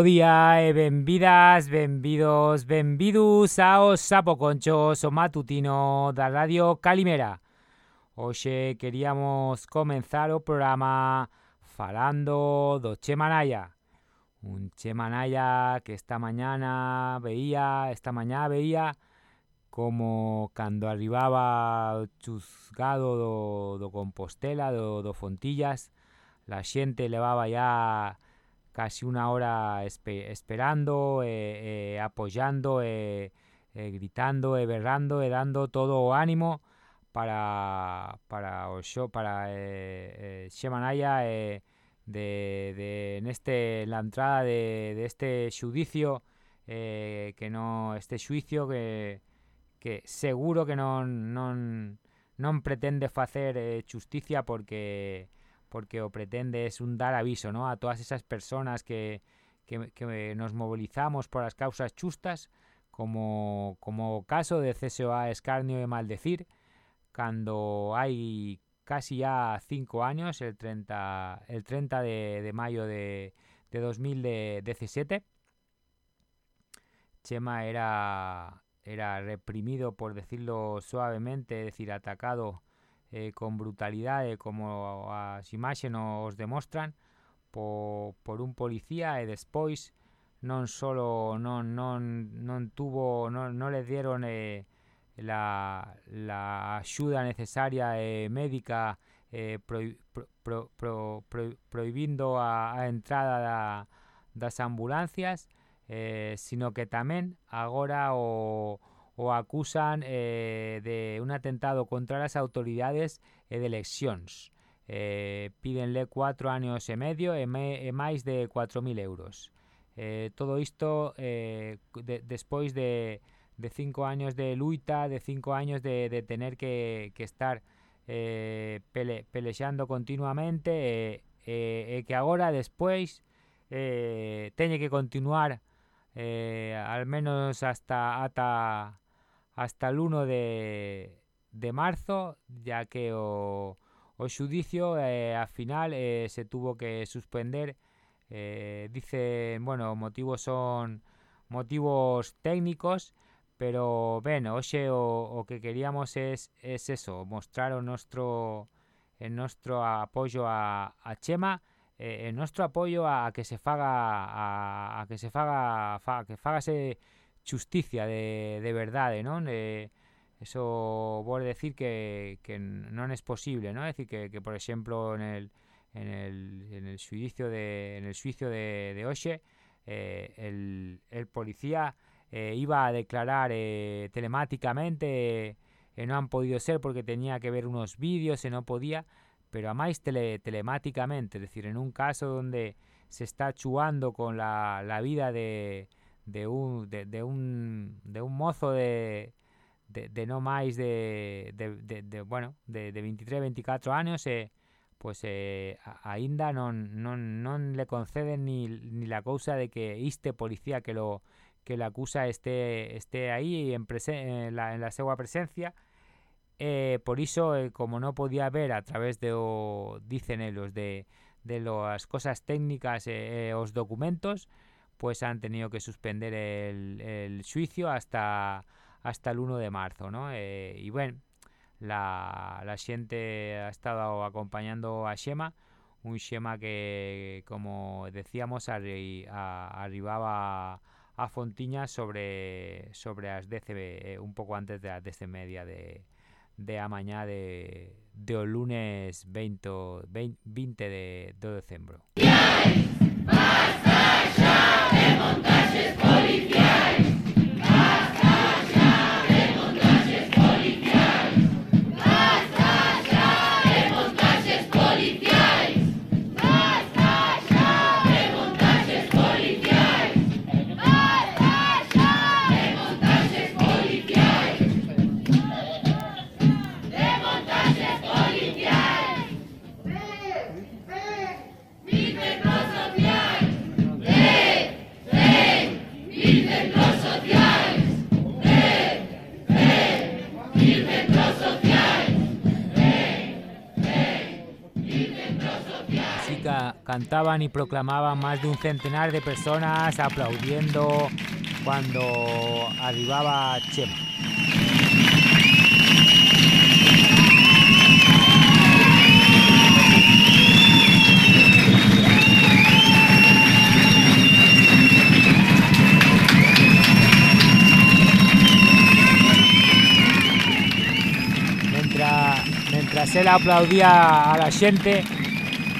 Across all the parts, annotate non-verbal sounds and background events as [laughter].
Bo día e benvidas, benvidos, benvidus ao Sapo Conchos, o matutino da Radio Calimera. Hoxe queríamos comenzar o programa falando do Che Manaya. Un Che Manaya que esta mañana veía, esta mañá veía como cando arribaba o chuzgado do, do Compostela, do, do Fontillas, la xente levaba ya casi una hora espe esperando, eh, eh, apoyando, eh, gritando, berrando, dando todo ánimo para para para Xemanaya de, de neste la entrada de, este xudicio que no este xuicio que que seguro que non pretende facer eh, justicia porque porque o pretende es un dar aviso ¿no? a todas esas personas que, que, nos movilizamos por las causas justas, como, como caso de CSOA Escarnio y Maldecir, cuando hay casi ya cinco años, el 30, el 30 de, de mayo de, de 2017, Chema era, era reprimido, por decirlo suavemente, es decir, atacado eh, con brutalidade como as imaxes nos demostran por, por un policía e despois non solo non, non, non tuvo non, non le dieron eh, la, la axuda necesaria eh, médica eh, pro, a, entrada da, das ambulancias eh, sino que tamén agora o, o acusan eh, de un atentado contra las autoridades e de eleccións. Eh, pídenle cuatro años e medio e, me, eh, e máis de 4.000 euros. Eh, todo isto eh, de, despois de, de cinco años de luita, de cinco años de, de tener que, que estar eh, pele, pelexando continuamente e eh, eh, que agora despois eh, teñe que continuar eh, al menos hasta ata hasta el 1 de, de marzo, ya que o, o xudicio eh, al final eh, se tuvo que suspender. Eh, dicen, bueno, motivos son motivos técnicos, pero ben, hoxe o, o que queríamos es, es eso, mostrar o nostro el nostro apoio a, a Chema, eh, el nostro apoio a, a que se faga a, a que se faga, fa, que fagase justicia de, de verdade, non? Eh, eso vou decir que, que non é posible, non? É dicir que, que por exemplo en el en el en el suicio de en el suicio de de hoxe eh, el, el policía eh, iba a declarar eh, telemáticamente eh, non han podido ser porque tenía que ver unos vídeos non podía, pero a máis tele, telemáticamente, es decir, en un caso donde se está chuando con la, la vida de, de un, de, de un, de un mozo de, de, de no máis de, de, de, bueno, de, de 23, 24 anos e pues eh, aínda non, non, non le conceden ni, ni la cousa de que este policía que lo que la acusa esté esté aí en, en, la, en la segua presencia. Eh, por iso eh, como non podía ver a través de o dicen elos de, de las cosas técnicas e eh, os documentos pues han tenido que suspender el, el juicio hasta, hasta el 1 de marzo, ¿no? Eh, y bueno, la, la gente ha estado acompañando a Shema, un Shema que, como decíamos, arri, a, arribaba a Fontiña sobre, sobre las 10, eh, un poco antes de las 10 media de, de a mañana de, de lunes 20, 20 de, de diciembre. montajes policiais. Cantaban y proclamaban más de un centenar de personas aplaudiendo cuando arribaba Chema. mientras él aplaudía a la gente,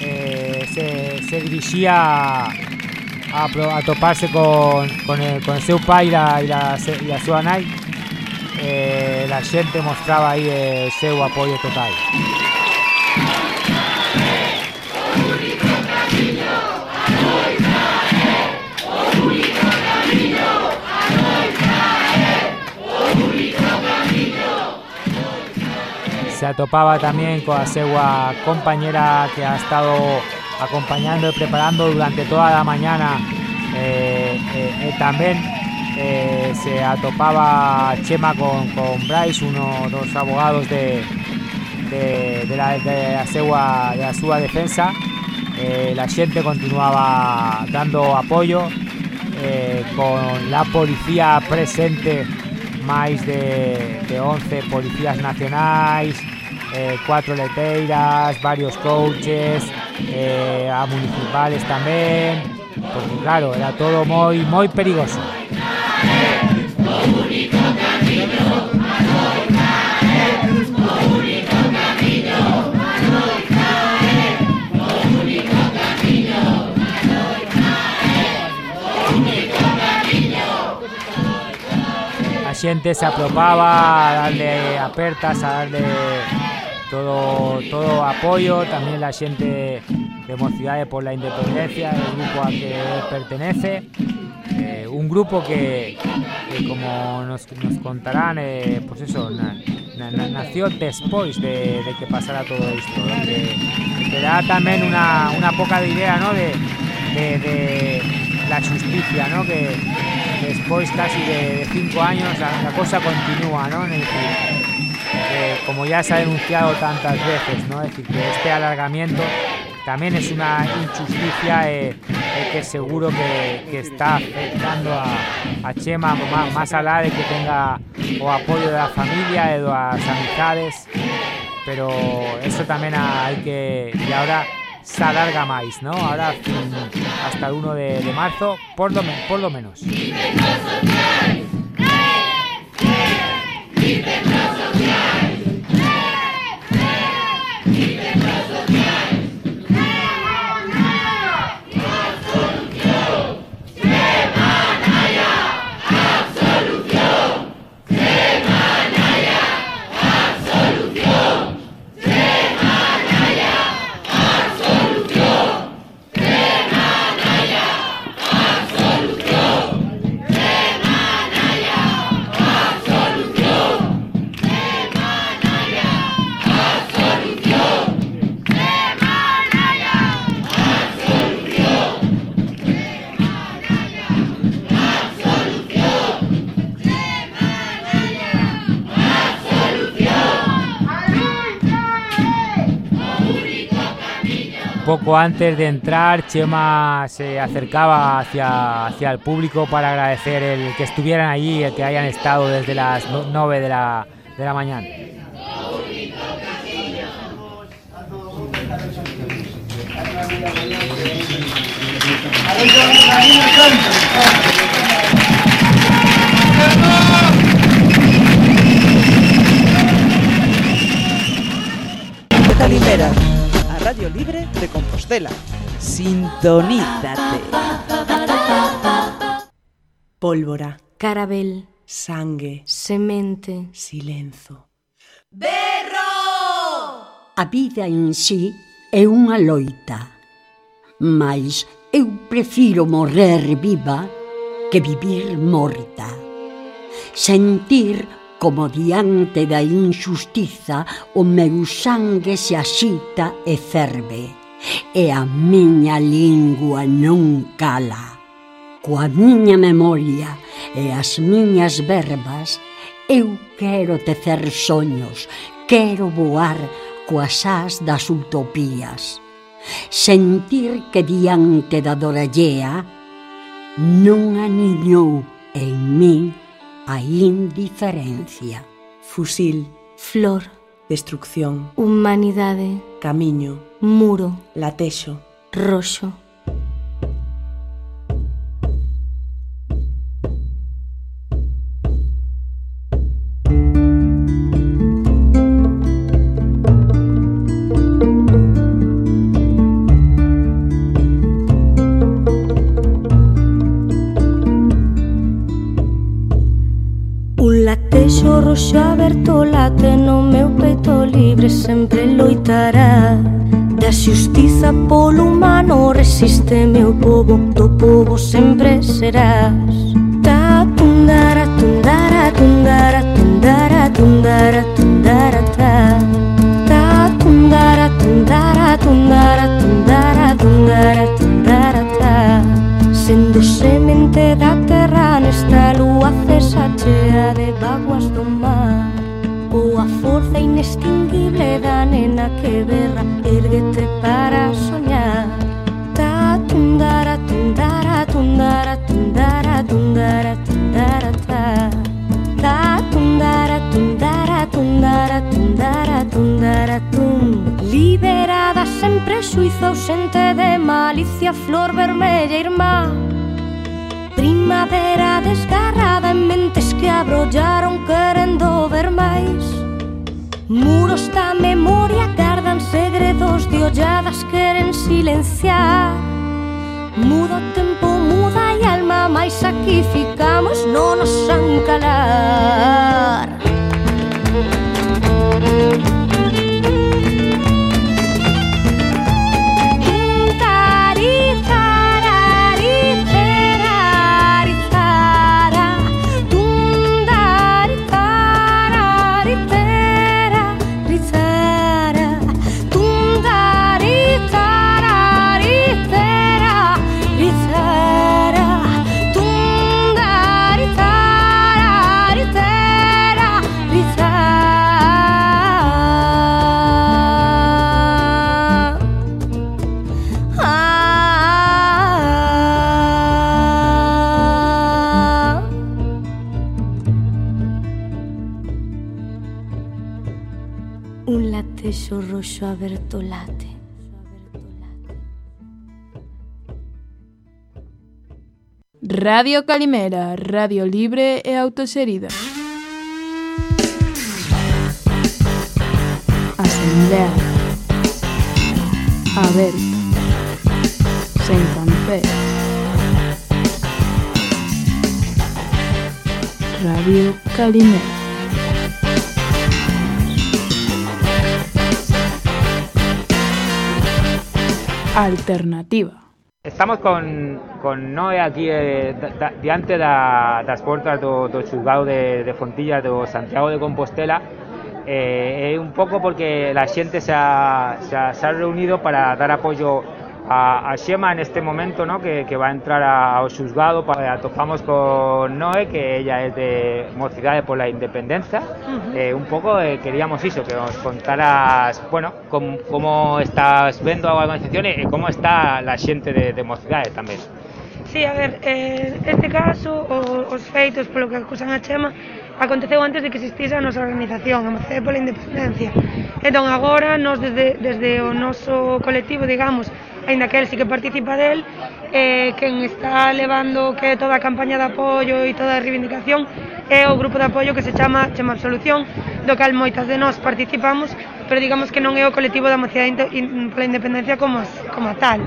eh, se, dirigía a, toparse con, el, seu pai e a, e a, e a súa nai. Eh, la gente mostraba aí el seu apoio total. se atopaba también con la segua compañera que ha estado acompañando y preparando durante toda la mañana eh, eh, eh, también se atopaba Chema con, con Bryce, uno de los abogados de, de, la, de la, la defensa. la gente continuaba dando apoyo con la policía presente máis de, de 11 policías nacionais, eh, cuatro leteiras, varios coaches, eh, a municipales tamén, porque claro, era todo moi moi perigoso. xente se apropaba a darle apertas, a darle todo todo apoio, tamén la xente de Mocidade por la Independencia, el grupo a que pertenece, eh, un grupo que, como nos, nos contarán, eh, pues eso, na, na, na, nació despois de, que pasara todo isto, que, que da tamén unha, unha poca de idea, ¿no? de, de, la justicia, ¿no? que después casi de, cinco años la, cosa continúa, ¿no? Es como ya se ha denunciado tantas veces, ¿no? Es decir, que este alargamiento también es una injusticia eh, eh, que seguro que, está afectando a, Chema más, allá de que tenga o apoyo de la familia, de las amistades, pero eso también hay que... Y ahora se alarga más, ¿no? Ahora hasta el 1 de, de marzo, por lo, por lo menos. Poco antes de entrar, Chema se acercaba hacia, hacia el público para agradecer el que estuvieran allí, el que hayan estado desde las 9 de la, de la mañana. Radio Libre de Compostela. Sintonízate. Pólvora. Carabel. Sangue. Semente. Silenzo. Berro! A vida en sí é unha loita. Mas eu prefiro morrer viva que vivir morta. Sentir como diante da injustiza o meu sangue se axita e ferve, e a miña lingua non cala. Coa miña memoria e as miñas verbas, eu quero tecer soños, quero voar coas as das utopías. Sentir que diante da dorallea non aniñou en mí a indiferencia, fusil, flor, destrucción, humanidade, camiño, muro, latexo, roxo, libre sempre loitará Da xustiza polo humano resiste meu povo Do povo sempre serás Ta tundara, tundara, tundara, tundara, tundara, tundara, ta Ta tundara, tundara, tundara, tundara, tundara, tundara, ta Sendo semente da terra nesta lúa cesa chea de vaguas do mar forza inextinguible da nena que berra Erguete para soñar. Ta tundara tundara tundara tundara tundara tundara ta. Ta tundara tundara tundara tundara tundara tum Liberada sempre suizo ausente de malicia Flor vermella irmá. Primavera desgarrada en mentes que abrollaron querendo ver máis. Muros da memoria guardan segredos de olladas queren silenciar. Muda o tempo, muda e alma, mais aquí ficamos, non nos ancalar Música Radio Calimera, radio libre e autoserida. Asamblea. A ver. Sen cancé. Radio Calimera. Alternativa. Estamos con, con Noé aquí eh, diante da, das portas do, do de, de Santiago de Compostela. Eh, é un pouco porque la ha, se ha, se ha reunido para dar apoio a, a Xema neste momento no? que, que va a entrar a, ao xuzgado para atopamos con Noé que ella é de Mocidade pola Independencia uh -huh. eh, un pouco eh, queríamos iso que nos contaras bueno, com, como estás vendo a organización e, como está la xente de, de Mocidade tamén Sí, a ver, eh, este caso, o, os feitos polo que acusan a Chema, aconteceu antes de que existise a nosa organización, a Mocede pola Independencia. Entón, agora, nos desde, desde o noso colectivo, digamos, ainda que el sí que participa del, eh, quen está levando que toda a campaña de apoio e toda a reivindicación é o grupo de apoio que se chama Chema Absolución, do cal moitas de nós participamos, pero digamos que non é o colectivo da mocidade pola independencia como, como tal.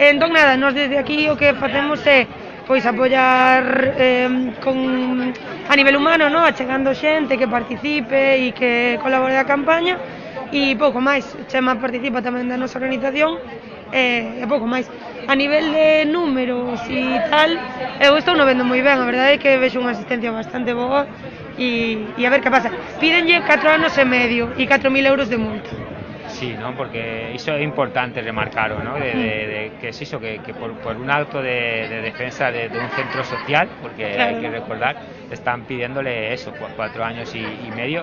Entón, nada, nós desde aquí o que facemos é pois apoiar eh, con, a nivel humano, no? achegando xente que participe e que colabore da campaña, e pouco máis, Chema participa tamén da nosa organización Eh, e, e pouco máis. A nivel de números e tal, eu estou no vendo moi ben, a verdade é que vexo unha asistencia bastante boa e, e a ver que pasa. Pídenlle 4 anos e medio e 4.000 euros de multa sí, ¿no? porque iso é importante remarcaro, ¿no? de, de, de que es iso, que, que por, por un acto de, de defensa de, de un centro social, porque claro. hay que recordar, están pidiéndole eso, cuatro años y, y medio,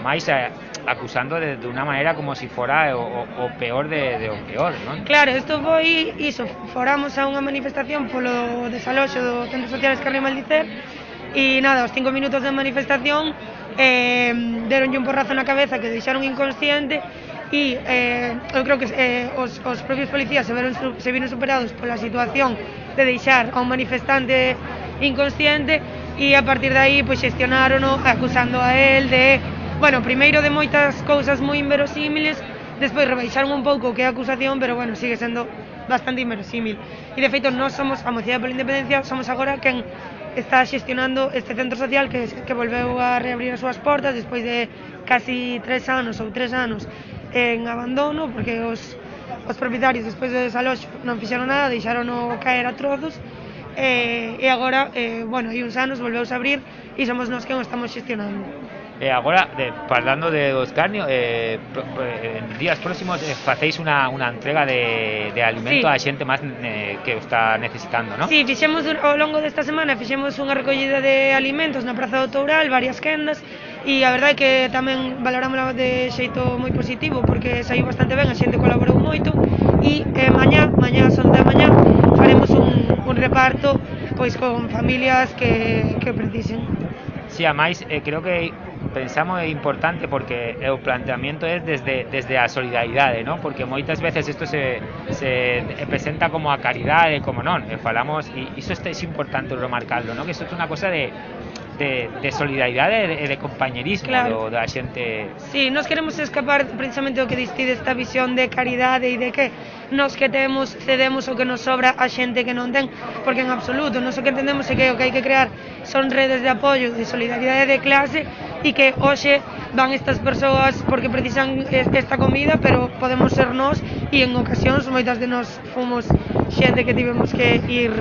máis eh, acusando de, de una maneira como si fora eh, o, o, o peor de, de o peor, ¿no? Claro, isto foi iso, foramos a unha manifestación polo desaloxo do Centro Social Escarri Maldicer e nada, os cinco minutos de manifestación eh, deronlle un porrazo na cabeza que deixaron inconsciente e eh, eu creo que eh, os, os propios policías se, veron, se viron superados pola situación de deixar a un manifestante inconsciente e a partir de aí pois, xestionárono acusando a él de, bueno, primeiro de moitas cousas moi inverosímiles, despois rebaixaron un pouco que é a acusación, pero bueno, sigue sendo bastante inverosímil. E de feito, nós somos a Mocidade pola Independencia, somos agora quen está xestionando este centro social que, que volveu a reabrir as súas portas despois de casi tres anos ou tres anos en abandono porque os, os propietarios despois do desaloxo non fixeron nada, deixaron o caer a trozos e, e agora, eh, bueno, hai uns anos volveus a abrir e somos nós que o estamos xestionando. E agora, de, parlando de Oscarnio, eh, pro, eh, en días próximos eh, facéis unha, unha entrega de, de alimento sí. a xente máis eh, que o está necesitando, non? Sí, fixemos ao longo desta semana fixemos unha recollida de alimentos na Praza do Toural, varias quendas, e a verdade é que tamén valoramos de xeito moi positivo porque saiu bastante ben, a xente colaborou moito e eh, mañá, mañá son da mañá faremos un, un reparto pois con familias que, que precisen. Si, sí, a máis, eh, creo que pensamos é importante porque o planteamento é desde, desde a solidaridade, non? Porque moitas veces isto se, se presenta como a caridade, como non, e eh, falamos, e iso este, é importante remarcarlo, non? Que isto é unha cosa de de, de solidaridade e de compañerismo claro. do, da xente. Sí, nós queremos escapar precisamente do que diste desta visión de caridade e de que nós que temos cedemos o que nos sobra a xente que non ten, porque en absoluto, nós o que entendemos é que o que hai que crear son redes de apoio, de solidaridade de clase e que hoxe van estas persoas porque precisan esta comida, pero podemos ser nós e en ocasións moitas de nós fomos xente que tivemos que ir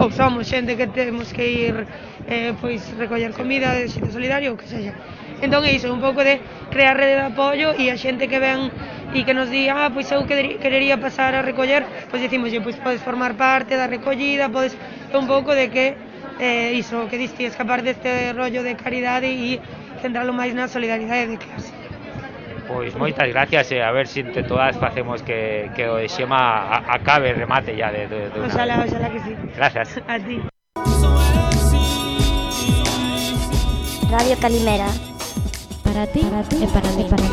ou somos xente que temos que ir eh, pois recoller comida de sitio solidario ou que sexa. Entón é iso, un pouco de crear rede de apoio e a xente que ven e que nos di, ah, pois eu querería pasar a recoller, pois dicimos, pois podes formar parte da recollida, podes un pouco de que eh, iso, que diste escapar deste rollo de caridade e centralo máis na solidaridade de clase. Pois moitas gracias e a ver se entre todas facemos que, que o de Xema acabe, remate ya de, de, de unha Oxalá, vez. oxalá que sí. Gracias. A ti. Radio Calimera. Para ti, para ti e para mí. Para mí.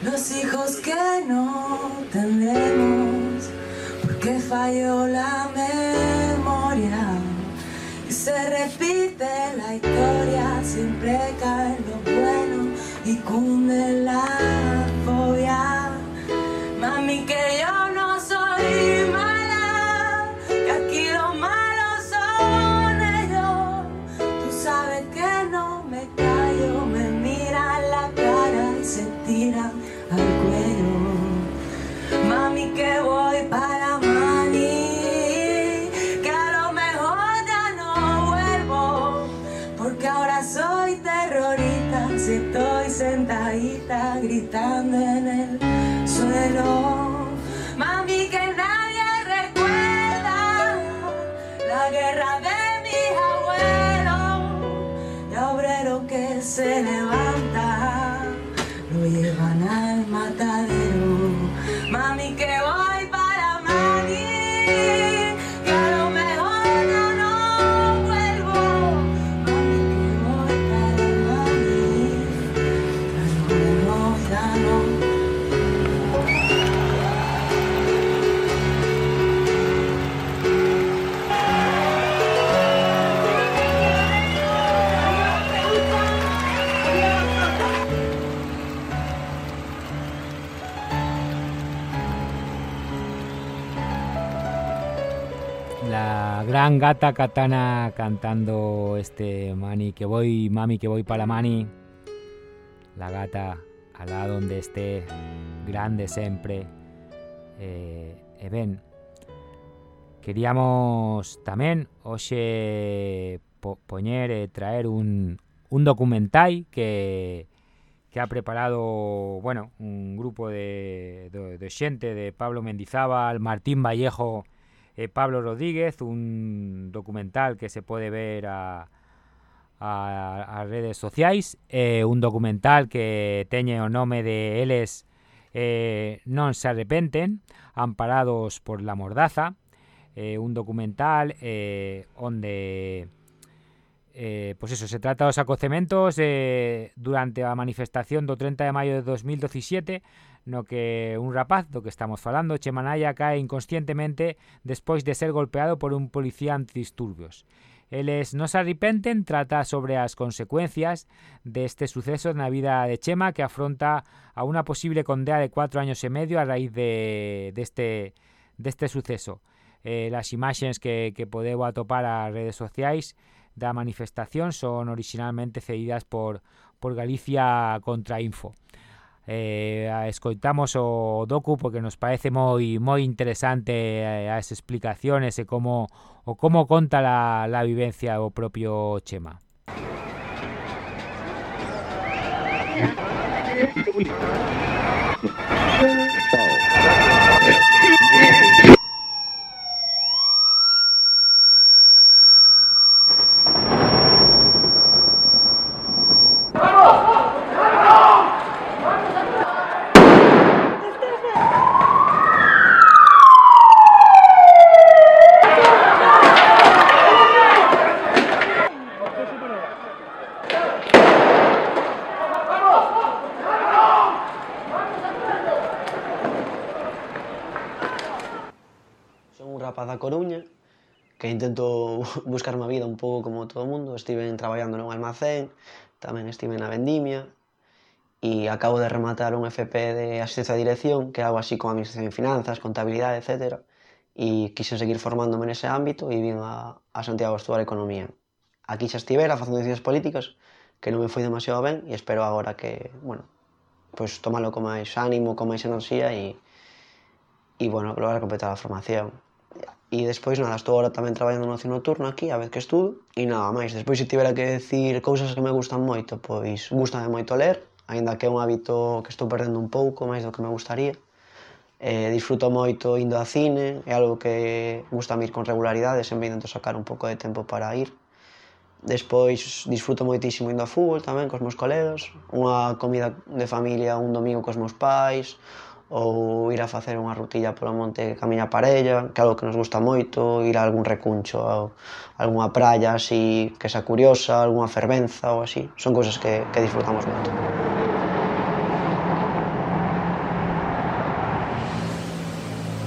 Los hijos que no tendremos, porque falló la y se repite la historia, siempre cae lo bueno y cunde la fobia. Mami, que yo Mami, que nadie recuerda la guerra de mis abuelos, y obrero que se levanta, gran gata katana cantando este mani que voy, mami que voy para mani. La gata alá donde esté, grande sempre. Eh, e ben, queríamos tamén hoxe po poñer e traer un, un documental que, que ha preparado, bueno, un grupo de, de, de xente de Pablo Mendizábal, Martín Vallejo eh, Pablo Rodríguez, un documental que se pode ver a, a, a redes sociais, eh, un documental que teñe o nome de eles eh, non se arrepenten, amparados por la mordaza, eh, un documental eh, onde... Eh, pois pues eso, se trata dos acocementos eh, durante a manifestación do 30 de maio de 2017 no que un rapaz do que estamos falando, Chemanaya, cae inconscientemente despois de ser golpeado por un policía antidisturbios. Eles non se arrepenten trata sobre as consecuencias deste suceso na vida de Chema que afronta a unha posible condea de 4 años e medio a raíz de, deste, deste suceso. Eh, las imaxes que, que podeu atopar ás redes sociais da manifestación son originalmente cedidas por, por Galicia contra Info. eh, escoitamos o docu porque nos parece moi moi interesante eh, as explicaciones e como o como conta la, la vivencia o propio Chema. [laughs] buscar unha vida un pouco como todo o mundo. Estive traballando nun almacén, tamén estive na vendimia, e acabo de rematar un FP de asistencia de dirección, que hago así con administración de finanzas, contabilidade, etc. E quixen seguir formándome nese ámbito e vim a, a Santiago a estudar economía. Aquí xa estivera facendo ciencias políticas, que non me foi demasiado ben, e espero agora que, bueno, pois tomalo con máis ánimo, con máis enerxía e, e bueno, lograr completar a formación. E despois, nada, estou agora tamén traballando no ocio nocturno aquí, a vez que estudo. E nada máis, despois se tivera que decir cousas que me gustan moito, pois gustame moito ler, aínda que é un hábito que estou perdendo un pouco, máis do que me gustaría. Eh, disfruto moito indo a cine, é algo que gusta ir con regularidade, sempre intento sacar un pouco de tempo para ir. Despois disfruto moitísimo indo a fútbol tamén cos meus colegas, unha comida de familia un domingo cos meus pais, ou ir a facer unha rutilla polo monte ca miña parella, que é algo que nos gusta moito, ir a algún recuncho, a algunha praia así que xa curiosa, algunha fervenza ou así. Son cousas que, que disfrutamos moito.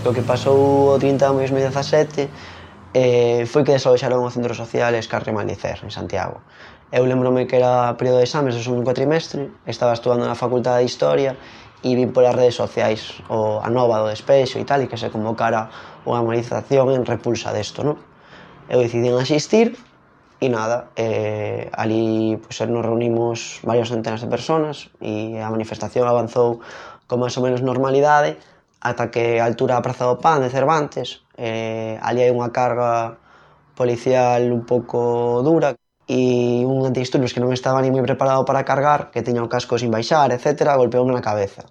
O que pasou o 30 de maio 2017 eh, foi que desaloxaron o centro social Escarre Maldicer, en Santiago. Eu lembrome que era período de exames do segundo cuatrimestre, estaba estudando na Facultade de Historia e vi polas redes sociais o a nova do despexo e tal e que se convocara unha manifestación en repulsa desto, non? Eu decidín asistir e nada, eh, ali pues, nos reunimos varias centenas de personas e a manifestación avanzou con máis ou menos normalidade ata que a altura da Praza do Pan de Cervantes eh, ali hai unha carga policial un pouco dura e un antidisturbios que non estaba ni moi preparado para cargar, que teña o casco sin baixar, etc., golpeoume na cabeza.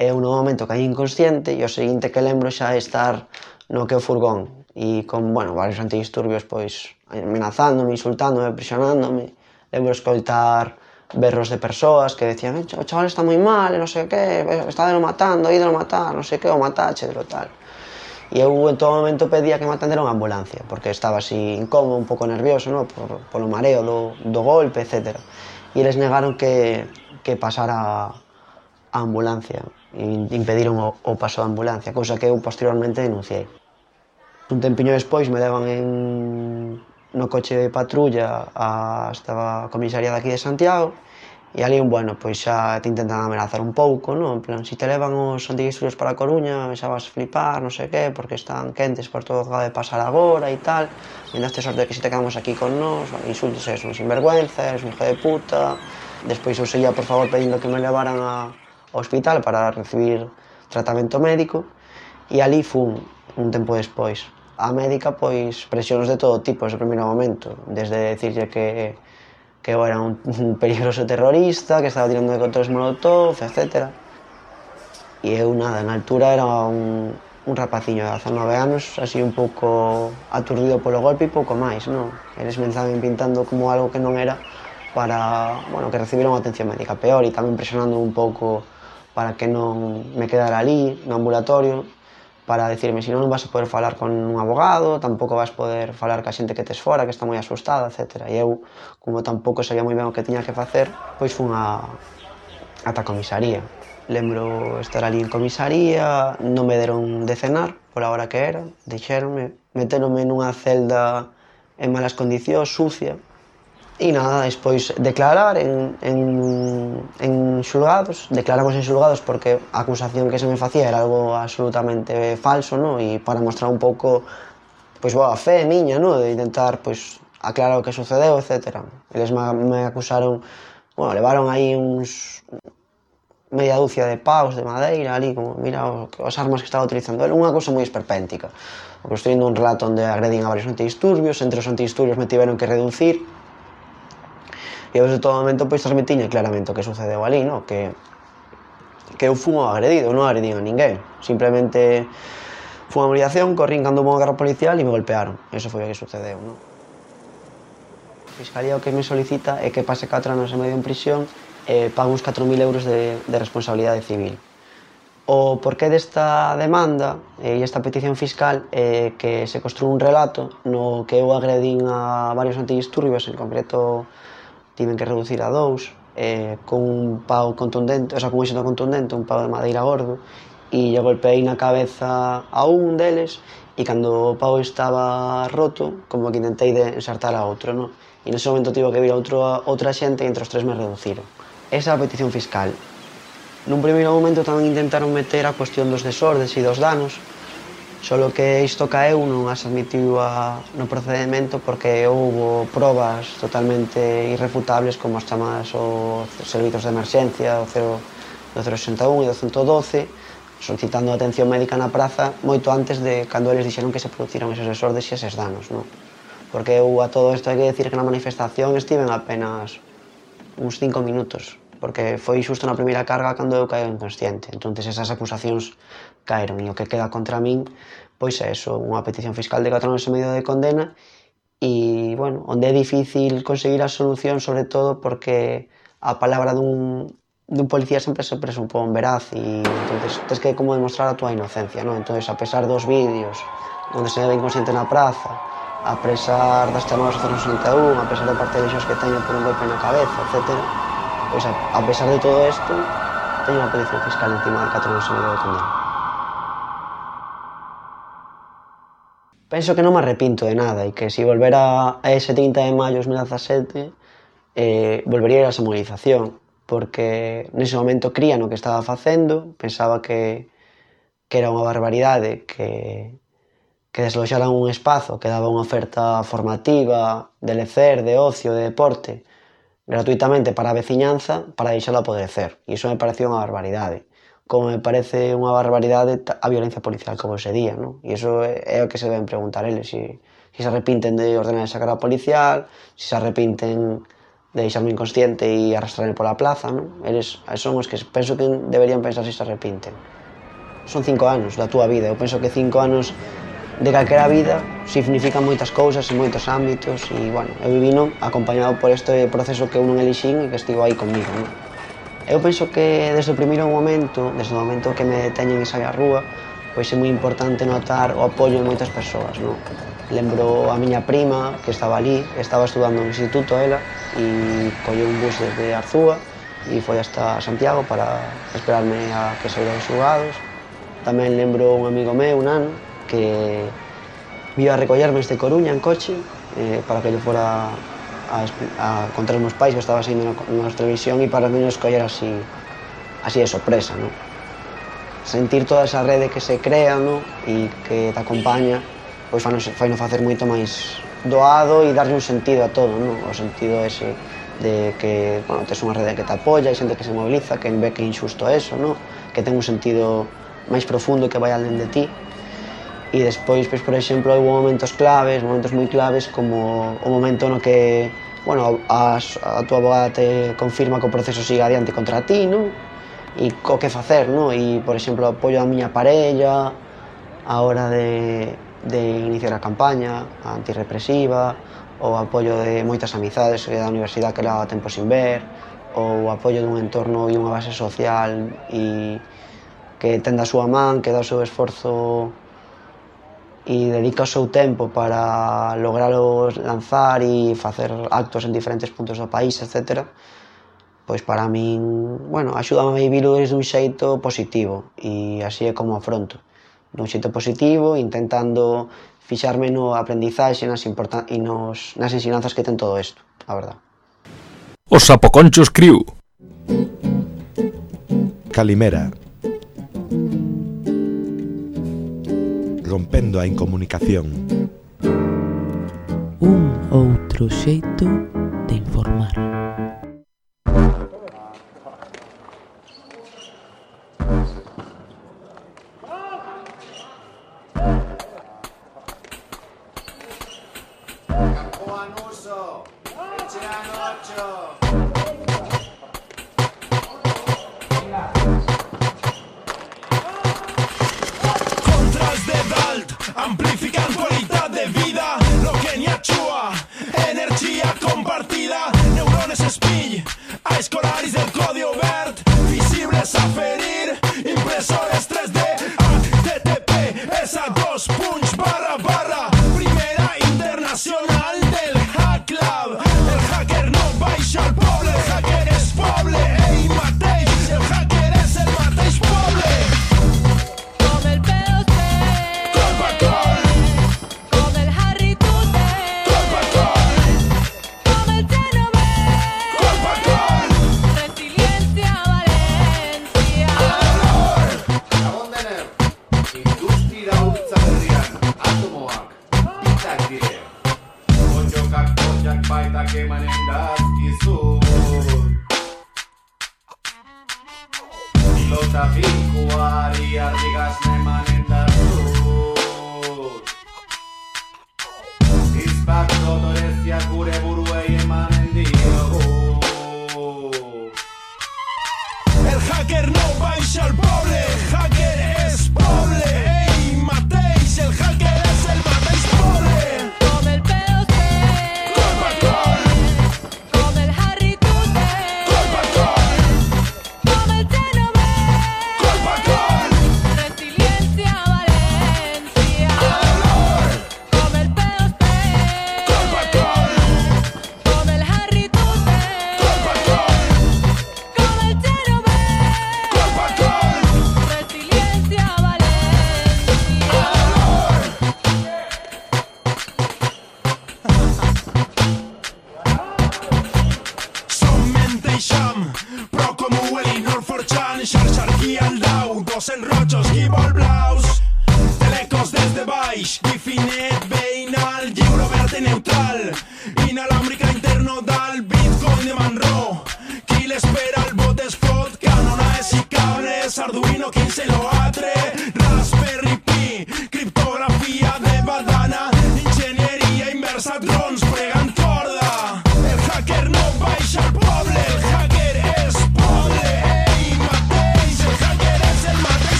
E un momento caí inconsciente e o seguinte que lembro xa é estar no que o furgón e con, bueno, varios antidisturbios pois amenazándome, insultándome, presionándome. Lembro escoitar berros de persoas que decían eh, o chaval está moi mal, non sei que, está de lo matando, ídelo matar, non sei que, o matache, lo tal. E eu en todo momento pedía que me atendera unha ambulancia, porque estaba así incómodo, un pouco nervioso, no? Por, polo mareo do, do golpe, etc. E eles negaron que, que pasara a ambulancia, e impediron o, o paso da ambulancia, cousa que eu posteriormente denunciei. Un tempiño despois me levan en, no coche de patrulla hasta a comisaría daqui de Santiago, E ali, bueno, pois xa te intentan amenazar un pouco, non? En plan, si te levan os antidisturbios para a Coruña, xa vas flipar, non sei que, porque están quentes por todo o que de pasar agora e tal. E daste sorte que si te quedamos aquí con nós, insultos, eres un sinvergüenza, eres un hijo de puta. Despois eu seguía, por favor, pedindo que me levaran a, ao hospital para recibir tratamento médico. E ali fun un tempo despois. A médica, pois, presións de todo tipo, ese primeiro momento. Desde decirlle que que era un peligroso terrorista, que estaba tirando de controles molotov, etc. E eu, nada, na altura era un, un rapaciño de 19 anos, así un pouco aturdido polo golpe e pouco máis, non? Eles me estaban pintando como algo que non era para, bueno, que recibiron atención médica peor e tamén presionando un pouco para que non me quedara ali no ambulatorio para decirme, si non, non vas a poder falar con un abogado, tampouco vas poder falar ca xente que tes fora, que está moi asustada, etc. E eu, como tampouco sabía moi ben o que tiña que facer, pois fun a, ata a comisaría. Lembro estar ali en comisaría, non me deron de cenar, pola hora que era, deixéronme, meteronme nunha celda en malas condicións, sucia, E nada, despois declarar en, en, en xulgados, declaramos en xulgados porque a acusación que se me facía era algo absolutamente falso, ¿no? E para mostrar un pouco pois boa fe miña, ¿no? De intentar pois aclarar o que sucedeu, etc. Eles me, me acusaron, bueno, levaron aí uns media dúcia de paus de madeira ali, como mira o, as armas que estaba utilizando era unha cousa moi esperpéntica construindo un relato onde agredín a varios antidisturbios entre os antidisturbios me tiveron que reducir E eu de todo momento pois transmitiña claramente o que sucedeu ali, no? que que eu fumo agredido, eu non agredín a ninguén. Simplemente fun a mediación, corrín cando hubo unha guerra policial e me golpearon. Eso foi o que sucedeu. No? A Fiscalía o que me solicita é que pase 4 anos e medio en prisión e pago uns 4.000 euros de, de responsabilidade civil. O porqué desta demanda e esta petición fiscal é que se construí un relato no que eu agredín a varios antidisturbios, en concreto tiven que reducir a dous, eh, con un pau contundente, o sea, con un xeto contundente, un pau de madeira gordo, e lle golpeei na cabeza a un deles, e cando o pau estaba roto, como que intentei de ensartar a outro, non? E nese momento tivo que vir a outro, a outra xente e entre os tres me reduciron. Esa é a petición fiscal. Nun primeiro momento tamén intentaron meter a cuestión dos desordes e dos danos, Solo que isto caeu non as admitiu a, no procedimento porque houve probas totalmente irrefutables como as chamadas os servizos de emerxencia, o 0, do 061 e do 112, solicitando atención médica na praza moito antes de cando eles dixeron que se produciron esos desordes e eses danos. Non? Porque eu a todo isto hai que decir que na manifestación estiven apenas uns 5 minutos porque foi xusto na primeira carga cando eu caí inconsciente. Entón, esas acusacións caeron e o que queda contra min pois é eso, unha petición fiscal de 4 anos e medio de condena e, bueno, onde é difícil conseguir a solución, sobre todo porque a palabra dun, dun policía sempre se presupón veraz e entonces tens que como demostrar a túa inocencia, non? Entonces, a pesar dos vídeos onde se ve inconsciente na praza, a pesar das chamadas ao 061, a pesar da parte de xos que teño por un golpe na cabeza, etc. Pois a, a pesar de todo isto, teño unha petición fiscal encima de 4 anos e medio de condena. penso que non me arrepinto de nada e que se si volvera a ese 30 de maio 2017 eh, volvería a esa movilización porque nese momento cría no que estaba facendo pensaba que, que era unha barbaridade que, que desloxaran un espazo que daba unha oferta formativa de lecer, de ocio, de deporte gratuitamente para a veciñanza para deixala apodrecer. E iso me parecía unha barbaridade como me parece unha barbaridade a violencia policial como ese día, non? E iso é o que se deben preguntar eles, se, se se arrepinten de ordenar esa cara policial, se se arrepinten de deixarme inconsciente e arrastrarme pola plaza, non? Eles son os que penso que deberían pensar se se arrepinten. Son cinco anos da túa vida, eu penso que cinco anos de calquera vida significan moitas cousas en moitos ámbitos e, bueno, eu vivino acompañado por este proceso que eu non elixín e que estivo aí comigo, non? Eu penso que desde o primeiro momento, desde o momento que me teñen e saio á rúa, pois é moi importante notar o apoio de moitas persoas, non? Lembro a miña prima que estaba ali, estaba estudando no instituto ela e colleu un bus desde Arzúa e foi hasta Santiago para esperarme a que saíra dos xugados. Tamén lembro un amigo meu, un ano, que viva a recollerme este Coruña en coche eh, para que lle fora a, a contar os meus pais que estaba saindo na, na televisión e para mí non escoller así, así de sorpresa, non? Sentir toda esa rede que se crea, non? E que te acompaña, pois fai, fai non facer moito máis doado e darlle un sentido a todo, non? O sentido ese de que, bueno, tes unha rede que te apoia, hai xente que se moviliza, que ve que é injusto eso, non? Que ten un sentido máis profundo que vai alén de ti, E despois, pois, por exemplo, houve momentos claves, momentos moi claves, como o momento no que bueno, a, a tua abogada te confirma que o proceso siga adiante contra ti, non? E co que facer, non? E, por exemplo, apoio a miña parella, a hora de, de iniciar a campaña antirrepresiva, o apoio de moitas amizades da universidade que leva tempo sin ver, ou o apoio dun entorno e unha base social e que tenda a súa man, que dá o seu esforzo e dedica o seu tempo para logralos lanzar e facer actos en diferentes puntos do país, etc. Pois para min, bueno, axúdame a vivilo desde un xeito positivo e así é como afronto. Dun xeito positivo, intentando fixarme no aprendizaxe nas, e nos, nas ensinanzas que ten todo isto, a verdad. Os Sapoconchos Crew Calimera rompendo a incomunicación. Un outro xeito de informar. quan a escolaris del codi obert, visibles a ferir, impressores 3D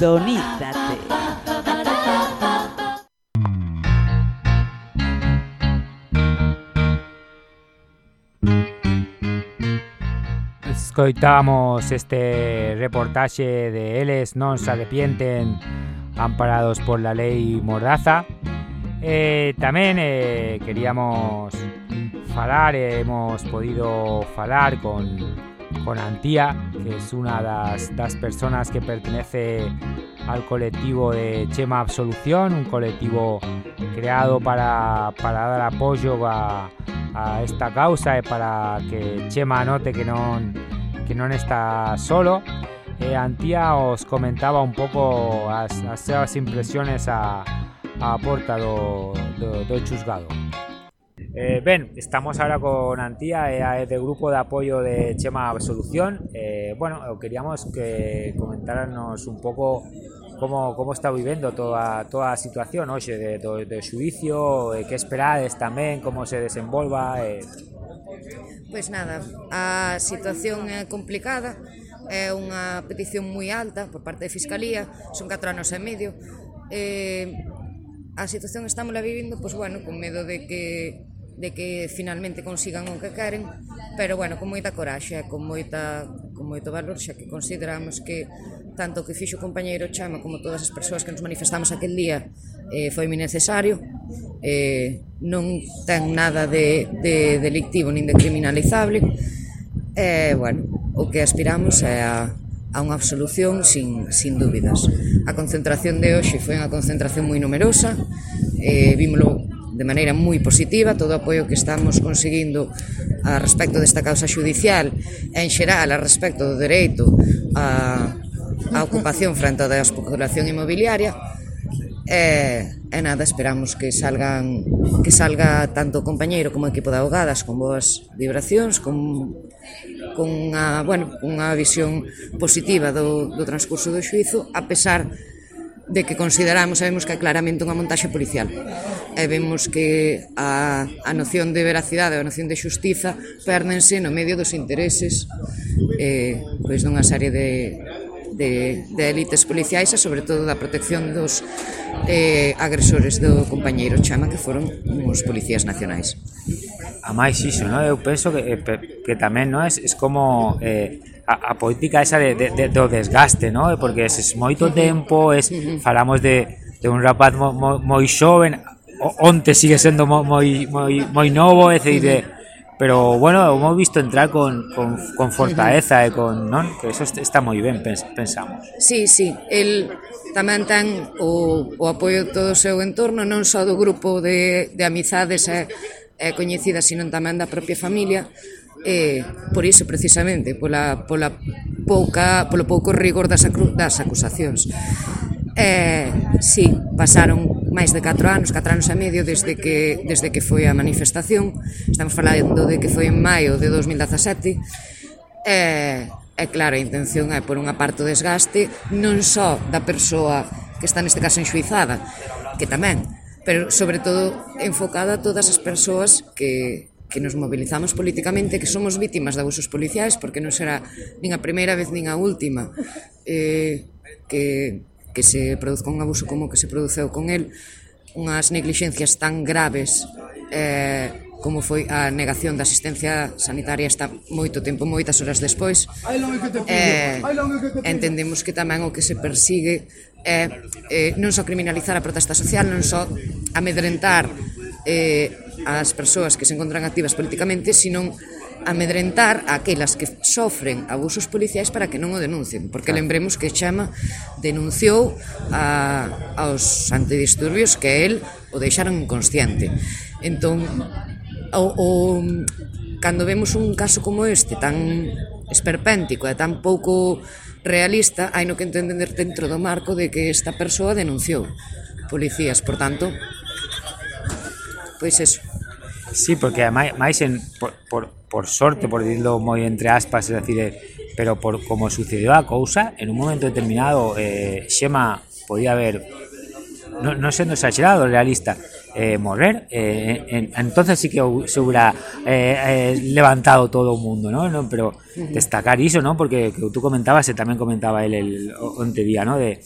Sintonízate. Escoitamos este reportaxe de Eles non se arrepienten amparados por la lei Mordaza Eh, tamén eh, queríamos falar, eh, hemos podido falar con, con Antía, que es una das, das personas que pertenece al colectivo de Chema Absolución, un colectivo creado para, para dar apoyo a, a esta causa e para que Chema note que non que non está solo. E Antía os comentaba un pouco as, as súas impresiones a, a porta do, do, do chusgado. Eh, ben, estamos ahora con Antía e a de grupo de apoio de Chema Absolución. Eh, bueno, queríamos que comentarannos un pouco como, como está vivendo toda, toda a situación hoxe de, do, do xuicio, e eh, que esperades tamén, como se desenvolva? Eh. E... Pois nada, a situación é complicada, é unha petición moi alta por parte de Fiscalía, son 4 anos e medio, eh, a situación estamos la vivindo, pois bueno, con medo de que de que finalmente consigan o que queren, pero bueno, con moita coraxe, con moita con moito valor, xa que consideramos que tanto o que fixo o compañeiro Chama como todas as persoas que nos manifestamos aquel día eh, foi mi necesario eh, non ten nada de, de delictivo nin de criminalizable e eh, bueno, o que aspiramos é a, a unha absolución sin, sin dúbidas. A concentración de hoxe foi unha concentración moi numerosa eh, vímolo de maneira moi positiva todo o apoio que estamos conseguindo a respecto desta causa judicial en xeral a respecto do dereito a a ocupación frente da especulación inmobiliaria e, e nada, esperamos que salgan que salga tanto o compañeiro como o equipo de abogadas con boas vibracións, con, con unha, bueno, unha visión positiva do, do transcurso do xuizo, a pesar de que consideramos, sabemos que é claramente unha montaxe policial. E vemos que a, a noción de veracidade, a noción de xustiza, pérdense no medio dos intereses eh, pois dunha serie de, de, de élites policiais e sobre todo da protección dos eh, agresores do compañeiro Chama que foron os policías nacionais. A máis iso, no? eu penso que, eh, que tamén no? es, es como eh, a, a política esa de, de, de, do desgaste, no? porque es, es moito tempo, es, falamos de, de un rapaz mo, mo, moi xoven, onte sigue sendo moi, moi, moi, moi novo, é dicir, de, pero bueno, hemos visto entrar con, con, con fortaleza e con, non? Que eso está moi ben, pensamos. Sí, sí, el tamén ten o, o apoio de todo o seu entorno, non só do grupo de, de amizades e, e coñecidas, sino tamén da propia familia, e por iso precisamente, pola, pola pouca, polo pouco rigor das, acu, das acusacións. Eh, sí, pasaron máis de 4 anos, 4 anos e medio desde que desde que foi a manifestación. Estamos falando de que foi en maio de 2017. Eh, é claro, a intención é por unha parte o desgaste non só da persoa que está neste caso enxuizada, que tamén, pero sobre todo enfocada a todas as persoas que que nos mobilizamos políticamente, que somos vítimas de abusos policiais, porque non será nin a primeira vez nin a última. Eh, que que se produzca un abuso como o que se produceu con el, unhas negligencias tan graves eh, como foi a negación da asistencia sanitaria está moito tempo, moitas horas despois. Eh, entendemos que tamén o que se persigue é eh, eh, non só criminalizar a protesta social, non só amedrentar eh, as persoas que se encontran activas políticamente, sino amedrentar aquelas que sofren abusos policiais para que non o denuncien, porque claro. lembremos que Chama denunciou a, aos antidisturbios que el o deixaron inconsciente. Entón, o, o, cando vemos un caso como este, tan esperpéntico e tan pouco realista, hai no que entender dentro do marco de que esta persoa denunciou policías, por tanto, pois eso. Sí, porque máis, máis en, por, por, por sorte, por dicirlo moi entre aspas, é dicir, eh, pero por como sucedeu a cousa, en un momento determinado eh, Xema podía haber non sendo exagerado, realista, eh, morrer, eh, en, entonces sí que se hubiera eh, levantado todo o mundo, ¿no? ¿no? Pero destacar iso, ¿no? Porque que tú comentabas, tamén comentaba el, el onte día, ¿no? De,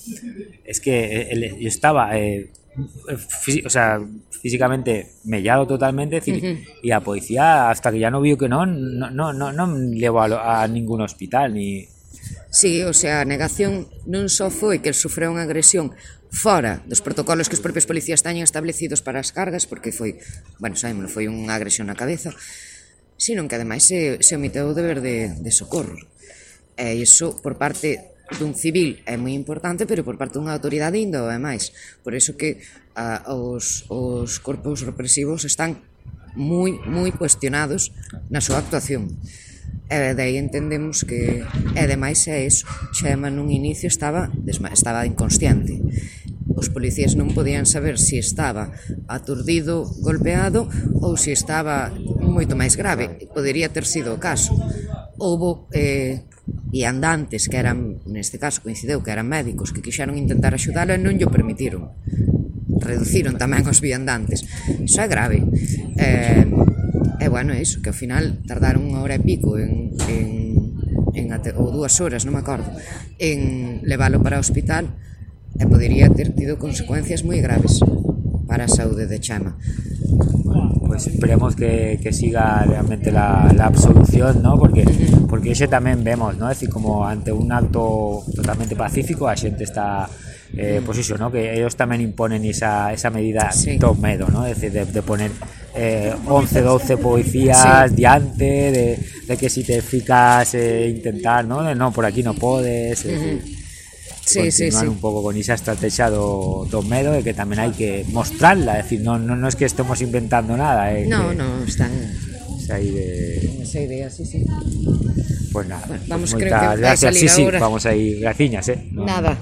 es que el, yo estaba... Eh, o sea, físicamente mellado totalmente decir, uh -huh. y a policía hasta que ya no vio que no no no no, no levou a, a ningún hospital ni Sí, o sea, a negación non só foi que el sufreu unha agresión fora dos protocolos que os propios policías teñen establecidos para as cargas, porque foi, bueno, sabemos, foi unha agresión na cabeza, sino que ademais se, se omiteu o deber de, de socorro. E iso por parte dun civil é moi importante, pero por parte dunha autoridade indo é máis. Por iso que a, os, os corpos represivos están moi, moi cuestionados na súa actuación. E de aí entendemos que e demais é iso. Chema nun inicio estaba desma, estaba inconsciente. Os policías non podían saber se si estaba aturdido, golpeado ou se si estaba moito máis grave. Podería ter sido o caso. Houbo eh, viandantes que eran, neste caso coincideu que eran médicos que quixeron intentar axudalo e non llo permitiron. Reduciron tamén os viandantes. Iso é grave. Eh, e bueno, iso, que ao final tardaron unha hora e pico en, en, en ate, ou dúas horas, non me acordo en leválo para o hospital e podería ter tido consecuencias moi graves para a saúde de Chama pues esperemos que, que siga realmente la, la, absolución, ¿no? Porque, porque ese tamén vemos, ¿no? Es decir, como ante un acto totalmente pacífico, a xente está eh, pues eso, ¿no? Que ellos también imponen esa, esa medida sí. medo, ¿no? Es decir, de, de poner eh, 11, 12 policías sí. diante, de, de, que si te ficas eh, intentar, ¿no? De, no, por aquí no. Uh -huh. Sí, sí, sí. un pouco con esa estrategia do, do medo e que tamén hai que mostrarla, é dicir, non, non, non es que estemos inventando nada, é No, que, no, están esa idea, esa idea, sí, sí. Pues nada, bueno, vamos, pues creo que gracias, sí, sí, ahora. vamos ahí, graciñas, eh. No. Nada.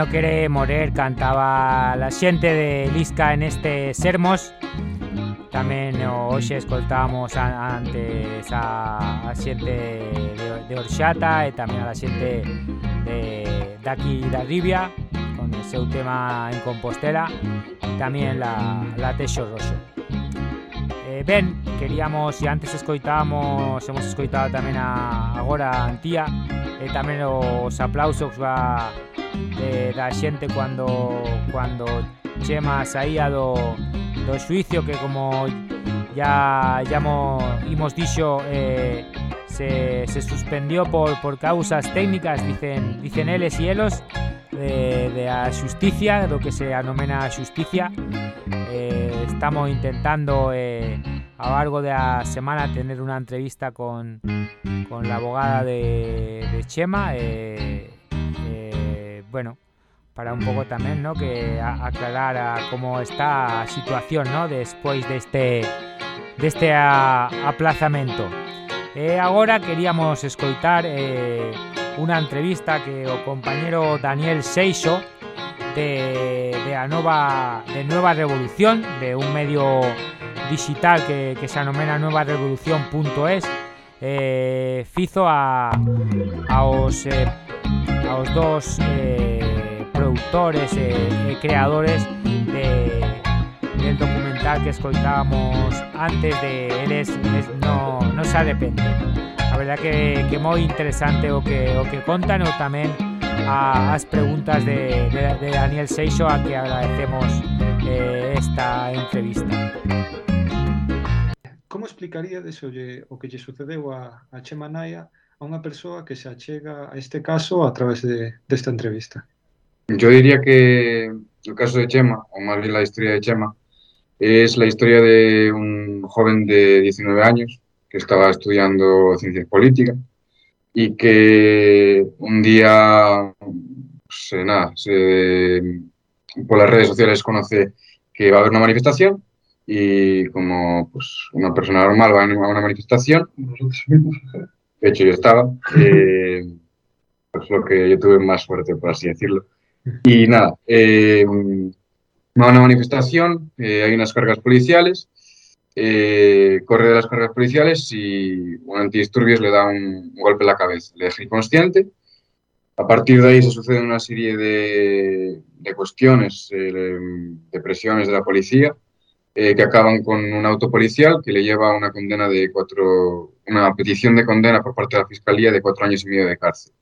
No quere morer cantaba la xente de Lisca en este Sermos Tamén o hoxe escoltábamos a, antes a, a xente de, de e tamén a la xente de daqui da Ribia con seu tema en Compostela e tamén la, la Texo Roxo. Eh, ben, queríamos, e antes escoitábamos, hemos escoitado tamén a, agora Antía e tamén os aplausos da, de, da xente cando, cando Chema saía do, do xuicio que como ya, ya mo, imos eh, se, se suspendió por, por causas técnicas dicen, dicen eles e elos de, de a xusticia do que se anomena xusticia eh, estamos intentando eh, a lo largo de la semana tener una entrevista con, con la abogada de, de Chema eh, eh, bueno para un pouco tamén, ¿no? que aclarar a como está a situación, ¿no? despois deste deste a, aplazamento. E agora queríamos escoitar eh, unha entrevista que o compañero Daniel Seixo de, de a de Nueva Revolución, de un medio digital que, que se anomena nuevarevolución.es eh, fizo a aos eh, aos dos eh, produtores e, e creadores de, del documental que escoitábamos antes de Eles, eles no, no se arrependen a verdad que, que moi interesante o que, o que contan ou tamén a, as preguntas de, de, de Daniel Seixo a que agradecemos eh, esta entrevista. Como explicaría o que lle sucedeu a, a Chema Naya a unha persoa que se achega a este caso a través de, desta entrevista? Yo diría que el caso de Chema, o más bien la historia de Chema, es la historia de un joven de 19 años que estaba estudiando ciencias políticas y que un día, pues, eh, nada, se- por las redes sociales conoce que va a haber una manifestación y como pues, una persona normal va a una manifestación, de hecho yo estaba, eh, lo que yo tuve más suerte, por así decirlo. Y nada, eh, una manifestación, eh, hay unas cargas policiales, eh, corre de las cargas policiales y un antidisturbios le da un, un golpe en la cabeza, le deja inconsciente. A partir de ahí se suceden una serie de, de cuestiones, eh, de presiones de la policía, eh, que acaban con un auto policial que le lleva a una condena de cuatro, una petición de condena por parte de la Fiscalía de cuatro años y medio de cárcel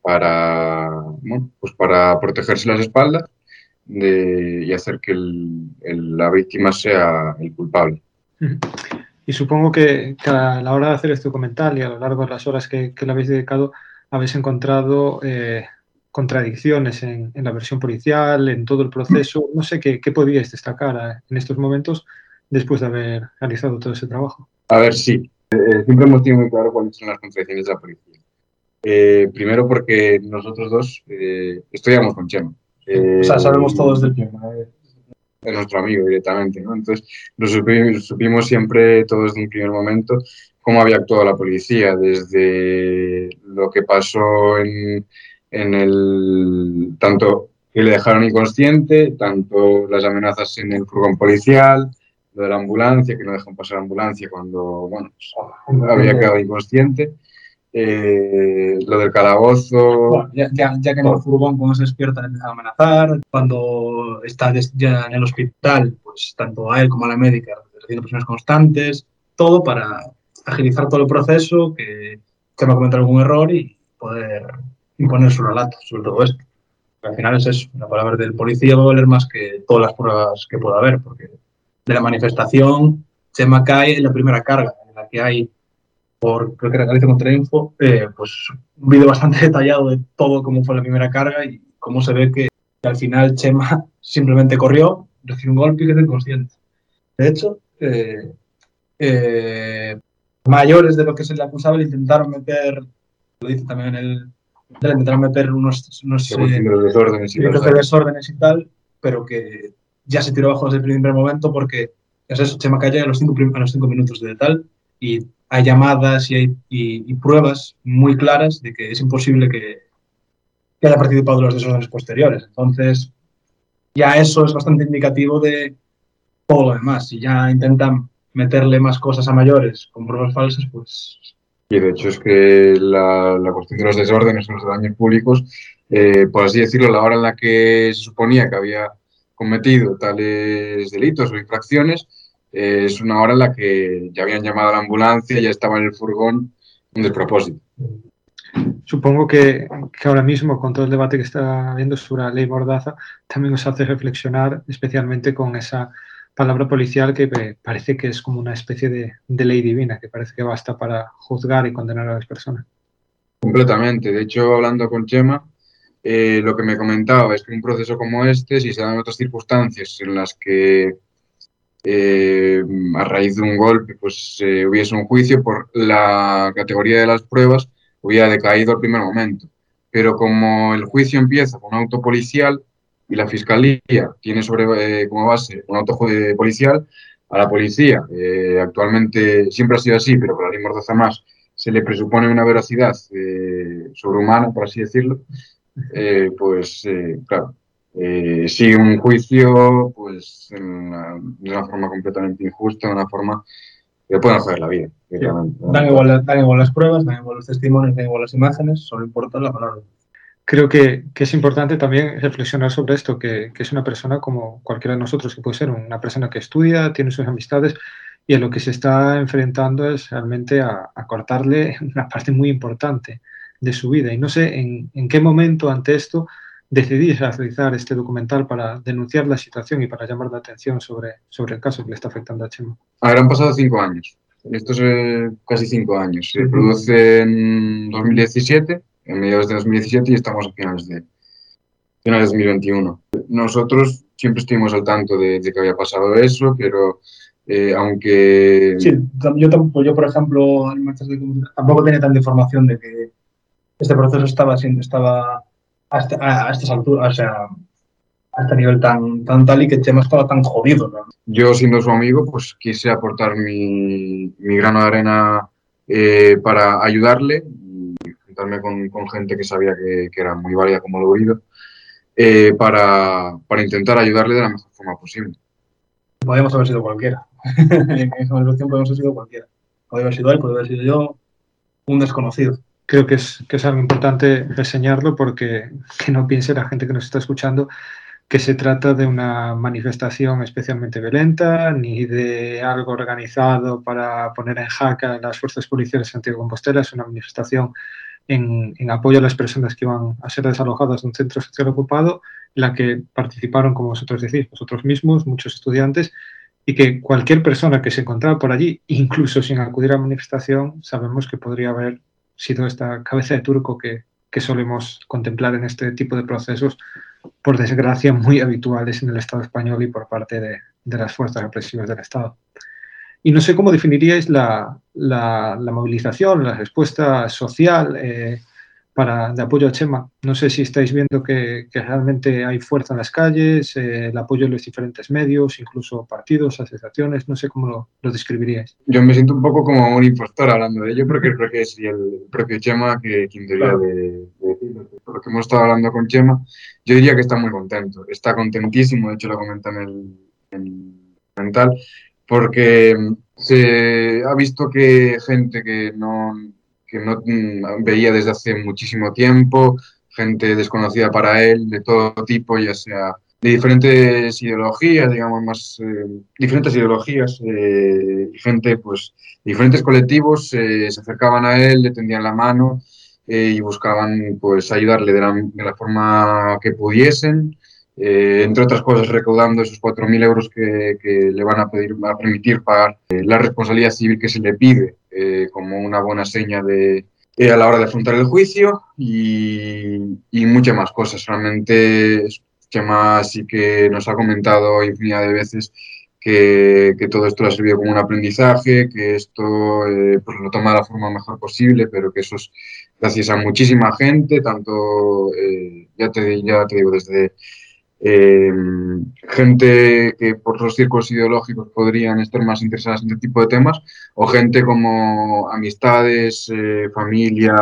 para, bueno, pues para protegerse las espaldas de- y hacer que el- el- la víctima sea el culpable. Y supongo que, que a la hora de hacer este documental y a lo largo de las horas que, que le habéis dedicado, habéis encontrado eh, contradicciones en, en la versión policial, en todo el proceso. No sé qué, qué podíais destacar eh, en estos momentos después de haber realizado todo ese trabajo. A ver, sí. Eh, siempre hemos tenido muy claro cuáles son las contradicciones de la policía. Eh, primero porque nosotros dos eh, estudiamos con Chema. Eh, O sea, sabemos todos del tema. eh. Es nuestro amigo directamente, ¿no? Entonces, lo supimos, supimos siempre todos desde un primer momento cómo había actuado la policía, desde lo que pasó en, en el... tanto que le dejaron inconsciente, tanto las amenazas en el furgón policial, lo de la ambulancia, que no dejan pasar la ambulancia cuando, bueno, pues, había quedado inconsciente, eh, lo del calabozo... Bueno, ya, ya- ya que en el furgón cuando se despierta le empiezan a amenazar, cuando está ya en el hospital, pues tanto a él como a la médica recibiendo presiones constantes, todo para agilizar todo el proceso, que se va a cometer algún error y poder imponer su relato sobre todo esto. Al final es eso, la palabra del policía va a valer más que todas las pruebas que pueda haber, porque de la manifestación Chema cae en la primera carga, en la que hay por, creo que era Galicia contra Info, eh, pues un vídeo bastante [laughs] detallado de todo cómo fue la primera carga y cómo se ve que al final Chema [laughs] simplemente corrió, recibió un golpe y quedó inconsciente. De hecho, eh, eh, mayores de lo que se le acusaba le intentaron meter, lo dice también en el, le intentaron meter unos, unos eh, desórdenes y desórdenes y tal, pero que ya se tiró abajo desde el primer momento porque es eso, Chema calla a los cinco, a los cinco minutos de tal y hay llamadas y, hay, y, y, pruebas muy claras de que es imposible que, que haya participado en los desórdenes posteriores. Entonces, ya eso es bastante indicativo de todo lo demás. Si ya intentan meterle más cosas a mayores con pruebas falsas, pues... Y de hecho es que la, la cuestión de los desórdenes los daños públicos, eh, por así decirlo, la hora en la que se suponía que había cometido tales delitos o infracciones, eh, es una hora en la que ya habían llamado a la ambulancia, ya estaba en el furgón, un despropósito. Supongo que, que, ahora mismo, con todo el debate que está habiendo sobre la ley Mordaza, también nos hace reflexionar, especialmente con esa palabra policial que parece que es como una especie de, de, ley divina, que parece que basta para juzgar y condenar a las personas. Completamente. De hecho, hablando con Chema, eh, lo que me comentaba es que un proceso como este, si se dan otras circunstancias en las que eh, a raíz de un golpe pues eh, hubiese un juicio por la categoría de las pruebas, hubiera decaído al primer momento. Pero como el juicio empieza con un auto policial y la fiscalía tiene sobre, eh, como base un auto policial, a la policía, actualmente siempre ha sido así, pero con la ley Mordaza más, se le presupone una veracidad eh, sobrehumana, por así decirlo, pues claro, sigue un juicio pues una, de una forma completamente injusta, de una forma que pueden hacer la vida. Sí. Dan, igual, dan, igual, las pruebas, dan igual los testimonios, dan igual las imágenes, solo importa la palabra. Creo que, que es importante también reflexionar sobre esto, que, que, es una persona como cualquiera de nosotros, que puede ser una persona que estudia, tiene sus amistades y a lo que se está enfrentando es realmente a, a cortarle [laughs] una parte muy importante de su vida. Y no sé en, en qué momento ante esto decidí realizar este documental para denunciar la situación y para llamar la atención sobre, sobre el caso que le está afectando a Chema. A ver, han pasado cinco años. Esto es eh, casi cinco años. Se produce en 2017, en mediados de 2017 y estamos a finales de, finales de 2021. Nosotros siempre estuvimos al tanto de, de que había pasado eso, pero eh, aunque... Sí, yo, tampoco, yo por ejemplo, tampoco tenía tanta información de que este proceso estaba siendo, estaba hasta, a, a estas alturas, o sea, a este nivel tan, tan tal y que Chema estaba tan jodido. ¿no? Yo, siendo su amigo, pues quise aportar mi, mi grano de arena eh, para ayudarle y juntarme con, con gente que sabía que, que, era muy válida como lo oído, eh, para, para intentar ayudarle de la mejor forma posible. Podríamos haber sido cualquiera. [laughs] en esa situación podemos haber sido cualquiera. Podría haber sido él, podría haber sido yo, un desconocido creo que es, que es algo importante reseñarlo porque que no piense la gente que nos está escuchando que se trata de una manifestación especialmente violenta ni de algo organizado para poner en jaque a las fuerzas policiales de Santiago Compostela. Es una manifestación en, en, apoyo a las personas que iban a ser desalojadas de un centro social ocupado, en la que participaron, como vosotros decís, vosotros mismos, muchos estudiantes, y que cualquier persona que se encontraba por allí, incluso sin acudir a la manifestación, sabemos que podría haber sido esta cabeza de turco que, que solemos contemplar en este tipo de procesos, por desgracia, muy habituales en el Estado español y por parte de, de las fuerzas represivas del Estado. Y no sé cómo definiríais la, la, movilización, la respuesta social eh, para, de apoyo a Chema. No sé si estáis viendo que, que realmente hay fuerza en las calles, eh, el apoyo de los diferentes medios, incluso partidos, asociaciones, no sé cómo lo, lo, describiríais. Yo me siento un poco como un impostor hablando de ello, porque creo que es el propio Chema que, quien debería claro. de, de decirlo. Por lo que hemos estado hablando con Chema, yo diría que está muy contento, está contentísimo, de hecho lo comenta en el, en el mental, porque se ha visto que gente que no que no mm, veía desde hace muchísimo tiempo, gente desconocida para él, de todo tipo, ya sea de diferentes ideologías, digamos, más eh, diferentes ideologías, eh, gente, pues, diferentes colectivos eh, se acercaban a él, le tendían la mano y buscaban, pues, ayudarle de la forma que pudiesen, eh, entre otras cosas, recaudando esos 4.000 euros que, le van a, pedir, a permitir pagar eh, la responsabilidad civil que se le pide eh, como una buena seña de, eh, a la hora de afrontar el juicio y, y muchas más cosas. Realmente, Chema sí que nos ha comentado infinidad de veces que, que, todo esto le ha servido como un aprendizaje, que esto eh, pues lo toma de la forma mejor posible, pero que eso es gracias a muchísima gente, tanto, eh, ya, te, ya te digo, desde eh, gente que por los círculos ideológicos podrían estar más interesadas en este tipo de temas, o gente como amistades, eh, familia,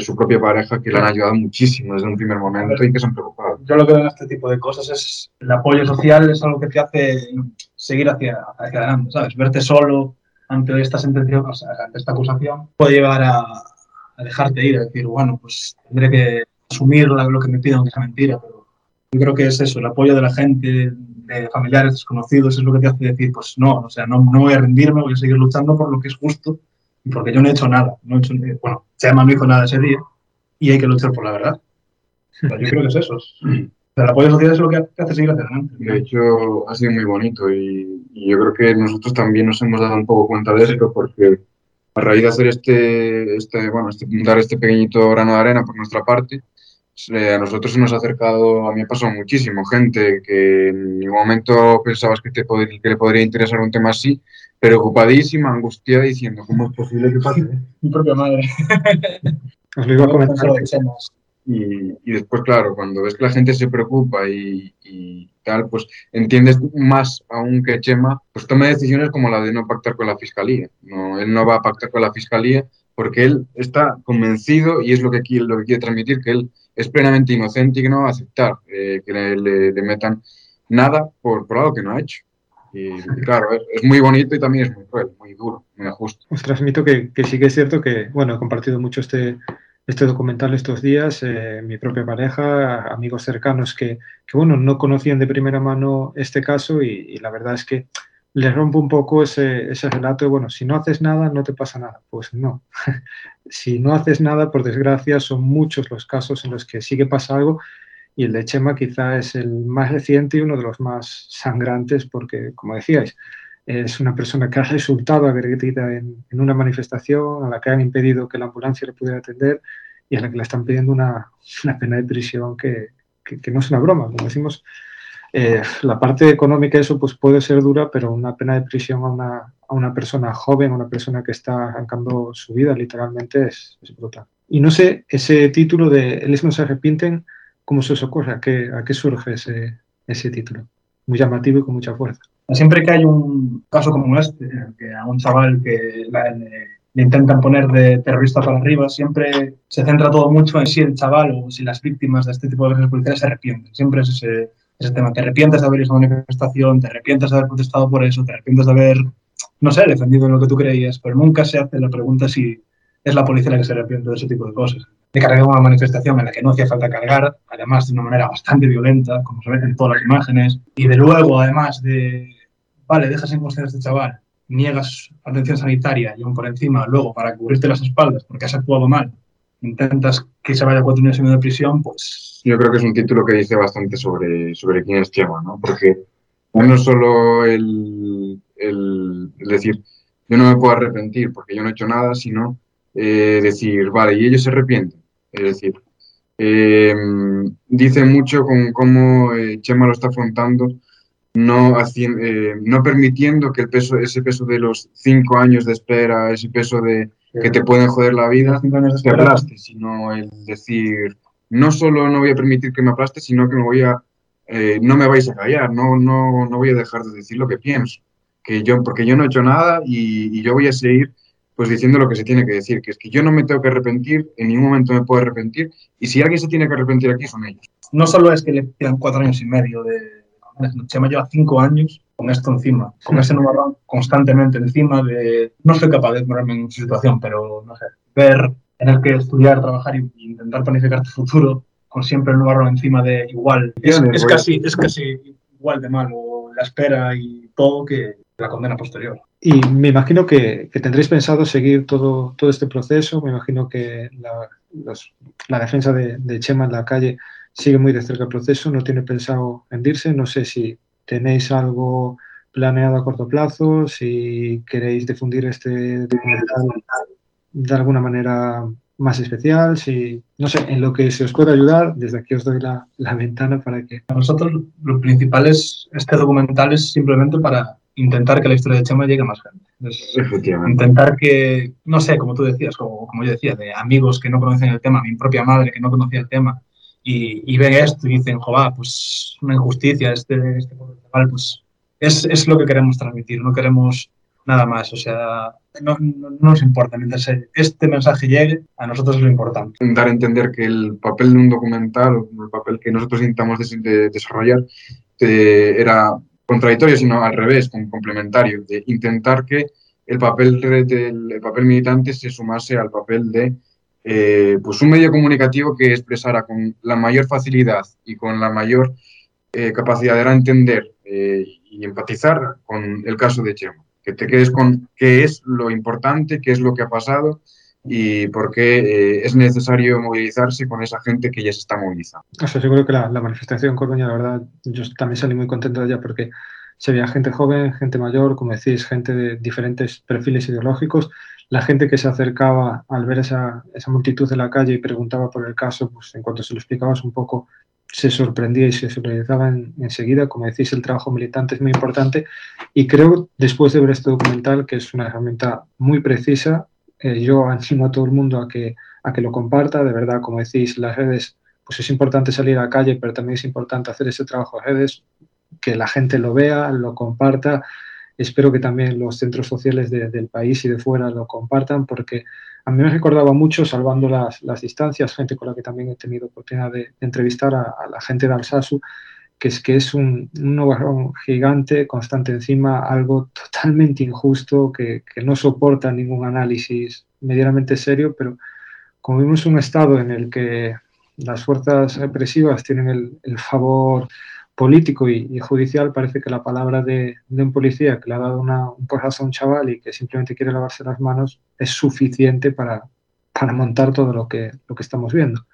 su propia pareja, que le han ayudado muchísimo desde un primer momento y que se han preocupado. Yo lo que veo en este tipo de cosas es el apoyo social es algo que te hace seguir hacia, hacia adelante, ¿sabes? Verte solo ante esta sentencia, o sea, ante esta acusación, puede llevar a, a dejarte ir, a decir, bueno, pues tendré que asumir lo que me pidan, que sea mentira, pero yo creo que es eso, el apoyo de la gente, de familiares desconocidos, es lo que te hace decir, pues no, o sea, no, no voy a rendirme, voy a seguir luchando por lo que es justo y porque yo no he hecho nada. No he hecho, bueno, Chema no hizo nada ese día y hay que luchar por la verdad. Yo creo que es eso. El apoyo social es lo que te hace seguir adelante. De hecho, ha sido muy bonito y, y, yo creo que nosotros también nos hemos dado un poco cuenta de esto porque a raíz de hacer este, este bueno, este, dar este pequeñito grano de arena por nuestra parte, eh, a nosotros se nos ha acercado, a mí me ha pasado muchísimo, gente que en ningún momento pensabas que, te podría, que le podría interesar un tema así, preocupadísima, angustiada, diciendo, ¿cómo es posible que pase? [laughs] Mi propia madre. Os lo iba a comentar. Y, y, después, claro, cuando ves que la gente se preocupa y, y, tal, pues entiendes más aún que Chema, pues toma decisiones como la de no pactar con la fiscalía. No, él no va a pactar con la fiscalía porque él está convencido y es lo que quiere, lo que quiere transmitir, que él es plenamente inocente y que no va a aceptar eh, que le, le, le, metan nada por, por algo que no ha hecho. Y, claro, es, es, muy bonito y también es muy cruel, muy duro, muy justo. Os transmito que, que sí que es cierto que, bueno, he compartido mucho este, este documental estos días, eh, mi propia pareja, amigos cercanos que, que, bueno, no conocían de primera mano este caso y, y la verdad es que les rompo un poco ese, ese, relato de, bueno, si no haces nada, no te pasa nada. Pues no. [laughs] si no haces nada, por desgracia, son muchos los casos en los que sí que pasa algo y el de Chema quizá es el más reciente y uno de los más sangrantes porque, como decíais, es una persona que ha resultado agredida en, en, una manifestación, a la que han impedido que la ambulancia le pudiera atender y a la que le están pidiendo una, una pena de prisión que, que, que, no es una broma. Como decimos, eh, la parte económica eso pues puede ser dura, pero una pena de prisión a una, a una persona joven, a una persona que está arrancando su vida literalmente es, es brutal. Y no sé, ese título de Ellos no se arrepienten, ¿cómo se os ocurre? ¿A qué, a qué surge ese, ese título? Muy llamativo y con mucha fuerza. Siempre que hay un caso como este, que a un chaval que le, le, intentan poner de terrorista para arriba, siempre se centra todo mucho en si el chaval o si las víctimas de este tipo de agresiones policiales se arrepienten. Siempre es ese, ese tema. Te arrepientes de haber ido a una manifestación, te arrepientes de haber protestado por eso, te arrepientes de haber, no sé, defendido en lo que tú creías, pero nunca se hace la pregunta si es la policía la que se arrepiente de ese tipo de cosas. De cargar una manifestación en la que no hacía falta cargar, además de una manera bastante violenta, como se ve en todas las imágenes, y de luego, además de, vale, dejas en a este chaval, niegas atención sanitaria y aún por encima, luego, para cubrirte las espaldas porque has actuado mal, intentas que se vaya cuatro años y medio de prisión, pues... Yo creo que es un título que dice bastante sobre, sobre quién es Chema, ¿no? Porque no solo el, el, el decir, yo no me puedo arrepentir porque yo no he hecho nada, sino eh, decir, vale, y ellos se arrepienten. Es decir, eh, dice mucho con cómo eh, Chema lo está afrontando, no, haciendo, eh, no permitiendo que el peso, ese peso de los cinco años de espera, ese peso de que te pueden joder la vida, te aplaste, sino el decir, no solo no voy a permitir que me aplaste, sino que me voy a, eh, no me vais a callar, no, no, no voy a dejar de decir lo que pienso, que yo, porque yo no he hecho nada y, y yo voy a seguir pues diciendo lo que se tiene que decir, que es que yo no me tengo que arrepentir, en ningún momento me puedo arrepentir, y si alguien se tiene que arrepentir aquí son ellos. No solo es que le quedan cuatro años y medio de... Chema lleva cinco años con esto encima, con ese nubarrón constantemente encima de... No soy capaz de ponerme en su situación, pero no sé, ver, tener que estudiar, trabajar y, y intentar planificar tu futuro con siempre el nubarrón encima de igual. Es, es, casi, es casi igual de malo la espera y todo que la condena posterior. Y me imagino que, que, tendréis pensado seguir todo, todo este proceso. Me imagino que la, los, la defensa de, de, Chema en la calle sigue muy de cerca el proceso. No tiene pensado rendirse. No sé si tenéis algo planeado a corto plazo, si queréis difundir este documental de alguna manera más especial, si, no sé, en lo que se os pueda ayudar, desde aquí os doy la, la ventana para que... A nosotros lo principal es, este documental es simplemente para intentar que la historia de Chema llegue a más gente. Es intentar que, no sé, como tú decías, como, como, yo decía, de amigos que no conocen el tema, mi propia madre que no conocía el tema, y, y ven esto y dicen, joder, pues una injusticia, este, este pues es, es lo que queremos transmitir, no queremos nada más, o sea, no, no, no, nos importa, mientras este mensaje llegue, a nosotros es lo importante. Dar a entender que el papel de un documental, el papel que nosotros intentamos de, de desarrollar, eh, era contradictorio, sino al revés, complementario, de intentar que el papel, del, el papel militante se sumase al papel de eh, pues un medio comunicativo que expresara con la mayor facilidad y con la mayor eh, capacidad de entender eh, y empatizar con el caso de Chema. Que te quedes con qué es lo importante, qué es lo que ha pasado y por qué eh, es necesario movilizarse con esa gente que ya se está movilizando. O sea, yo creo que la, la manifestación Coruña, la verdad, yo también salí muy contento de ella porque se veía gente joven, gente mayor, como decís, gente de diferentes perfiles ideológicos. La gente que se acercaba al ver esa, esa multitud en la calle y preguntaba por el caso, pues en cuanto se lo explicabas un poco, se sorprendía y se solidarizaba en, enseguida. Como decís, el trabajo militante es muy importante y creo, después de ver este documental, que es una herramienta muy precisa, eh, yo animo a todo el mundo a que, a que lo comparta. De verdad, como decís, las redes, pues es importante salir a la calle, pero también es importante hacer ese trabajo en redes, que la gente lo vea, lo comparta. Espero que también los centros sociales de, del país y de fuera lo compartan, porque a mí me recordaba mucho, salvando las, distancias, gente con la que también he tenido oportunidad de, entrevistar a, la gente de Alsasu, que es que es un, un gigante, constante encima, algo totalmente injusto, que, no soporta ningún análisis medianamente serio, pero como vimos un estado en el que las fuerzas represivas tienen el favor político y, judicial, parece que la palabra de, un policía que le ha dado una, un porrazo a un chaval y que simplemente quiere lavarse las manos es suficiente para, para montar todo lo que, lo que estamos viendo.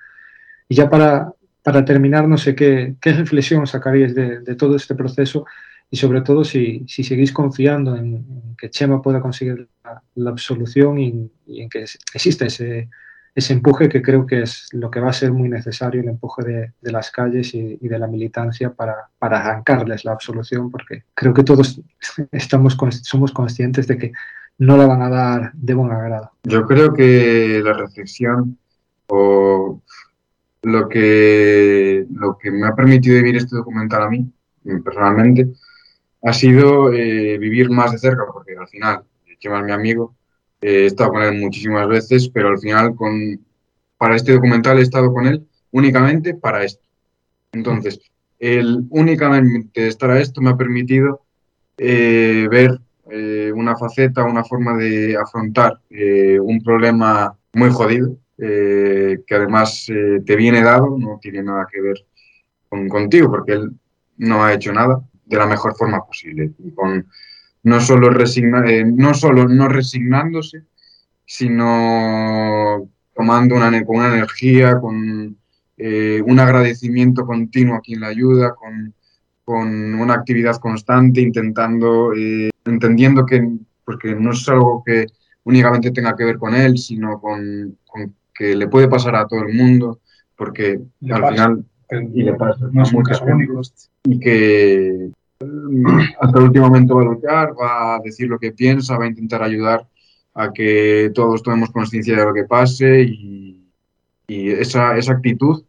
Y ya para, para terminar, no sé qué, qué reflexión sacaríais de, todo este proceso y sobre todo si, si seguís confiando en, que Chema pueda conseguir la, absolución y, y, en que existe ese, ese empuje que creo que es lo que va a ser muy necesario, el empuje de, de las calles y, y, de la militancia para, para arrancarles la absolución, porque creo que todos [laughs] estamos, somos conscientes de que no la van a dar de buen agrado. Yo creo que la reflexión o lo que, lo que me ha permitido vivir este documental a mí, personalmente, ha sido eh, vivir más de cerca, porque al final, Chema es mi amigo, eh, he estado con él muchísimas veces, pero al final con, para este documental he estado con él únicamente para esto. Entonces, el únicamente estar a esto me ha permitido eh, ver eh, una faceta, una forma de afrontar eh, un problema muy jodido, eh, que además te viene dado, no tiene nada que ver con, contigo, porque él no ha hecho nada de la mejor forma posible. Y con, no solo, resigna, eh, no solo no resignándose, sino tomando una, con una energía, con eh, un agradecimiento continuo a quien le ayuda, con, con una actividad constante, intentando, eh, entendiendo que, porque no es algo que únicamente tenga que ver con él, sino con, con que le puede pasar a todo el mundo, porque le al pasa, final y le pasa, no a muchos únicos, y que [clears throat] hasta el último momento va a luchar, va a decir lo que piensa, va a intentar ayudar a que todos tomemos conciencia de lo que pase y, y esa, esa, actitud,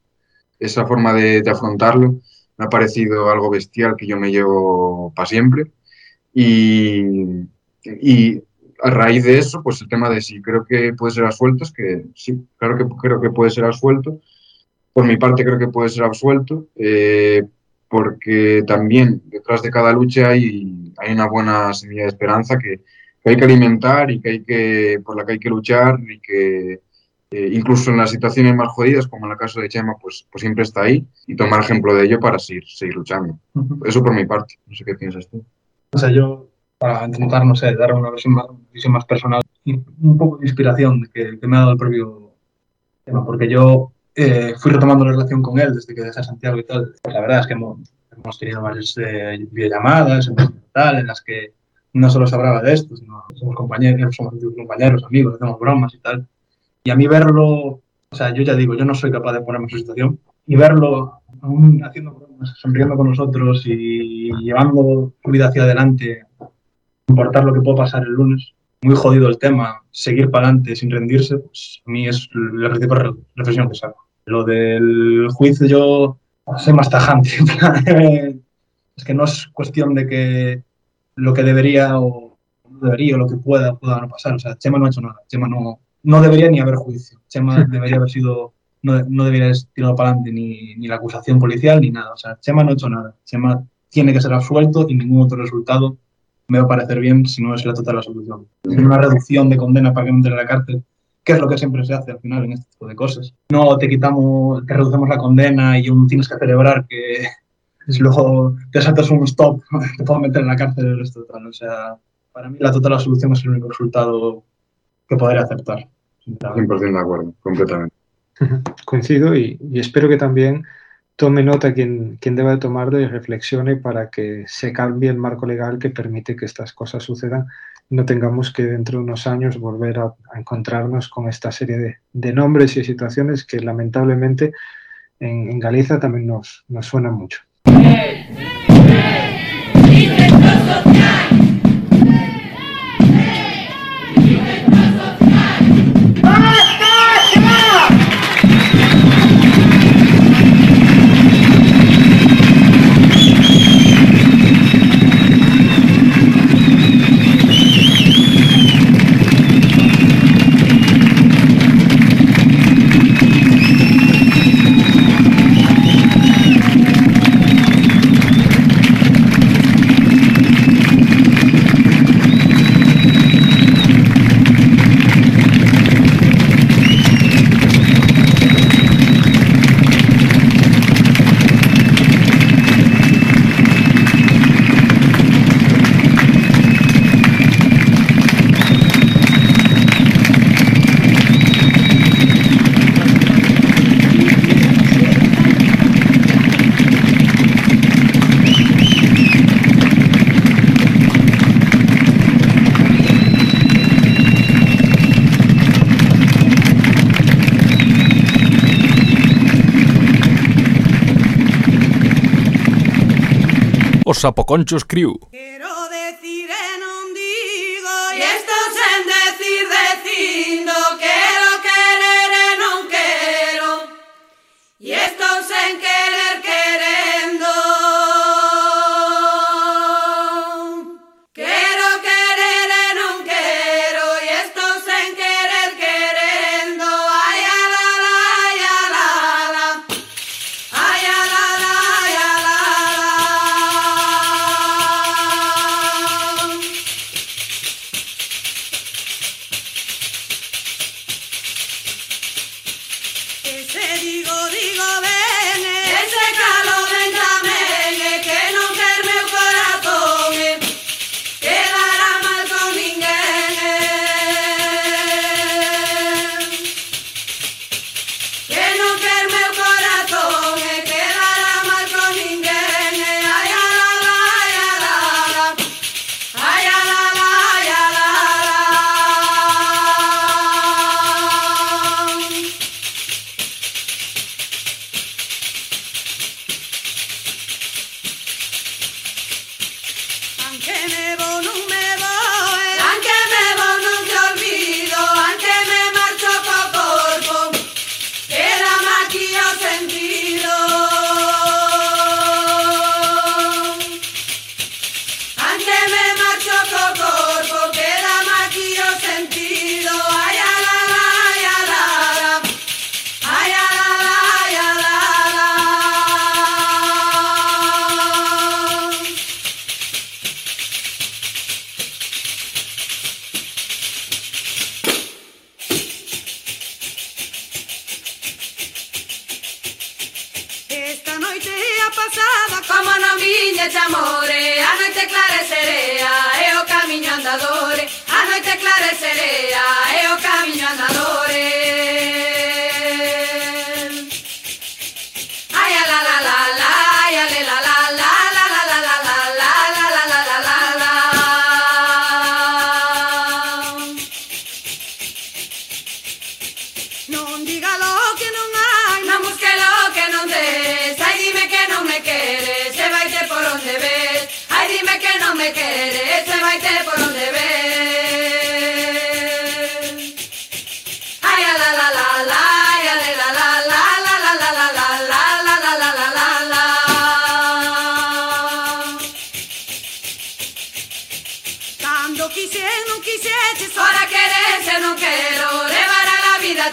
esa forma de, de, afrontarlo, me ha parecido algo bestial que yo me llevo para siempre. Y, y, a raíz de eso, pues el tema de si creo que puede ser absuelto, es que sí, claro que creo que puede ser absuelto. Por mi parte creo que puede ser absuelto. Eh, porque también detrás de cada lucha hay, hay una buena semilla de esperanza que, que, hay que alimentar y que hay que, por la que hay que luchar y que eh, incluso en las situaciones más jodidas, como en el caso de Chema, pues, pues siempre está ahí y tomar ejemplo de ello para seguir, seguir luchando. Uh -huh. Eso por mi parte, no sé qué piensas tú. O sea, yo, para intentar, no sé, dar una visión más, visión más personal y un poco de inspiración que, que me ha dado el propio tema, porque yo eh, fui retomando la relación con él desde que dejé Santiago y tal. La verdad es que hemos, hemos tenido varias eh, videollamadas tal, en las que no solo se hablaba de esto, sino somos compañeros, somos compañeros, amigos, hacemos bromas y tal. Y a mí verlo, o sea, yo ya digo, yo no soy capaz de ponerme en su situación, y verlo aún haciendo bromas, sonriendo con nosotros y llevando su vida hacia adelante, importar lo que pueda pasar el lunes, muy jodido el tema, seguir para adelante sin rendirse, pues a mí es la principal reflexión que saco. Lo del juicio yo soy más tajante. [laughs] es que no es cuestión de que lo que debería o no debería o lo que pueda pueda no pasar. O sea, Chema no ha hecho nada. Chema no, no debería ni haber juicio. Chema [laughs] debería haber sido, no, no debería haber tirado para adelante ni, ni la acusación policial ni nada. O sea, Chema no ha hecho nada. Chema tiene que ser absuelto y ningún otro resultado me va a parecer bien si no es la total absolución. Una reducción de condena para que no entre en la cárcel, que es lo que siempre se hace al final en este tipo de cosas. No te quitamos, te reducimos la condena y aún tienes que celebrar que [laughs] luego te saltas un stop, [laughs] te puedo meter en la cárcel el resto total. O sea, para mí la total absolución es el único resultado que podría aceptar. 100% de acuerdo, completamente. Coincido y, y espero que también tome nota quien, quien deba de tomarlo y reflexione para que se cambie el marco legal que permite que estas cosas sucedan no tengamos que dentro de unos años volver a, encontrarnos con esta serie de, de, nombres y situaciones que lamentablemente en, en Galicia también nos, nos suenan mucho. Sapoconchos Crew.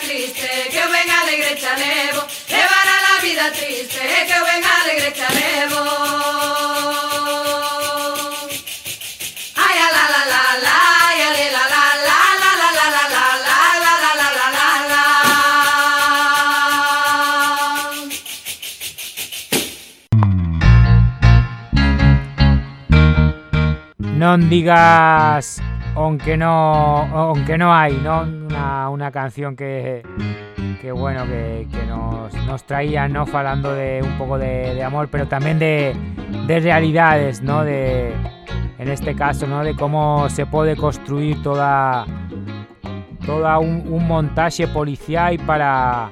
Que eu ben alegre xa levo Levar a la vida triste Que eu ben alegre xa levo Ai, a la la la la la la La la la la la La la la la la la la Non digas aunque no aunque no hay, ¿no? Una, canción que, que bueno, que, que nos, nos traía, ¿no? Falando de un poco de, amor, pero también de, de realidades, ¿no? De, en este caso, ¿no? De cómo se puede construir toda, toda un, montaje policial para,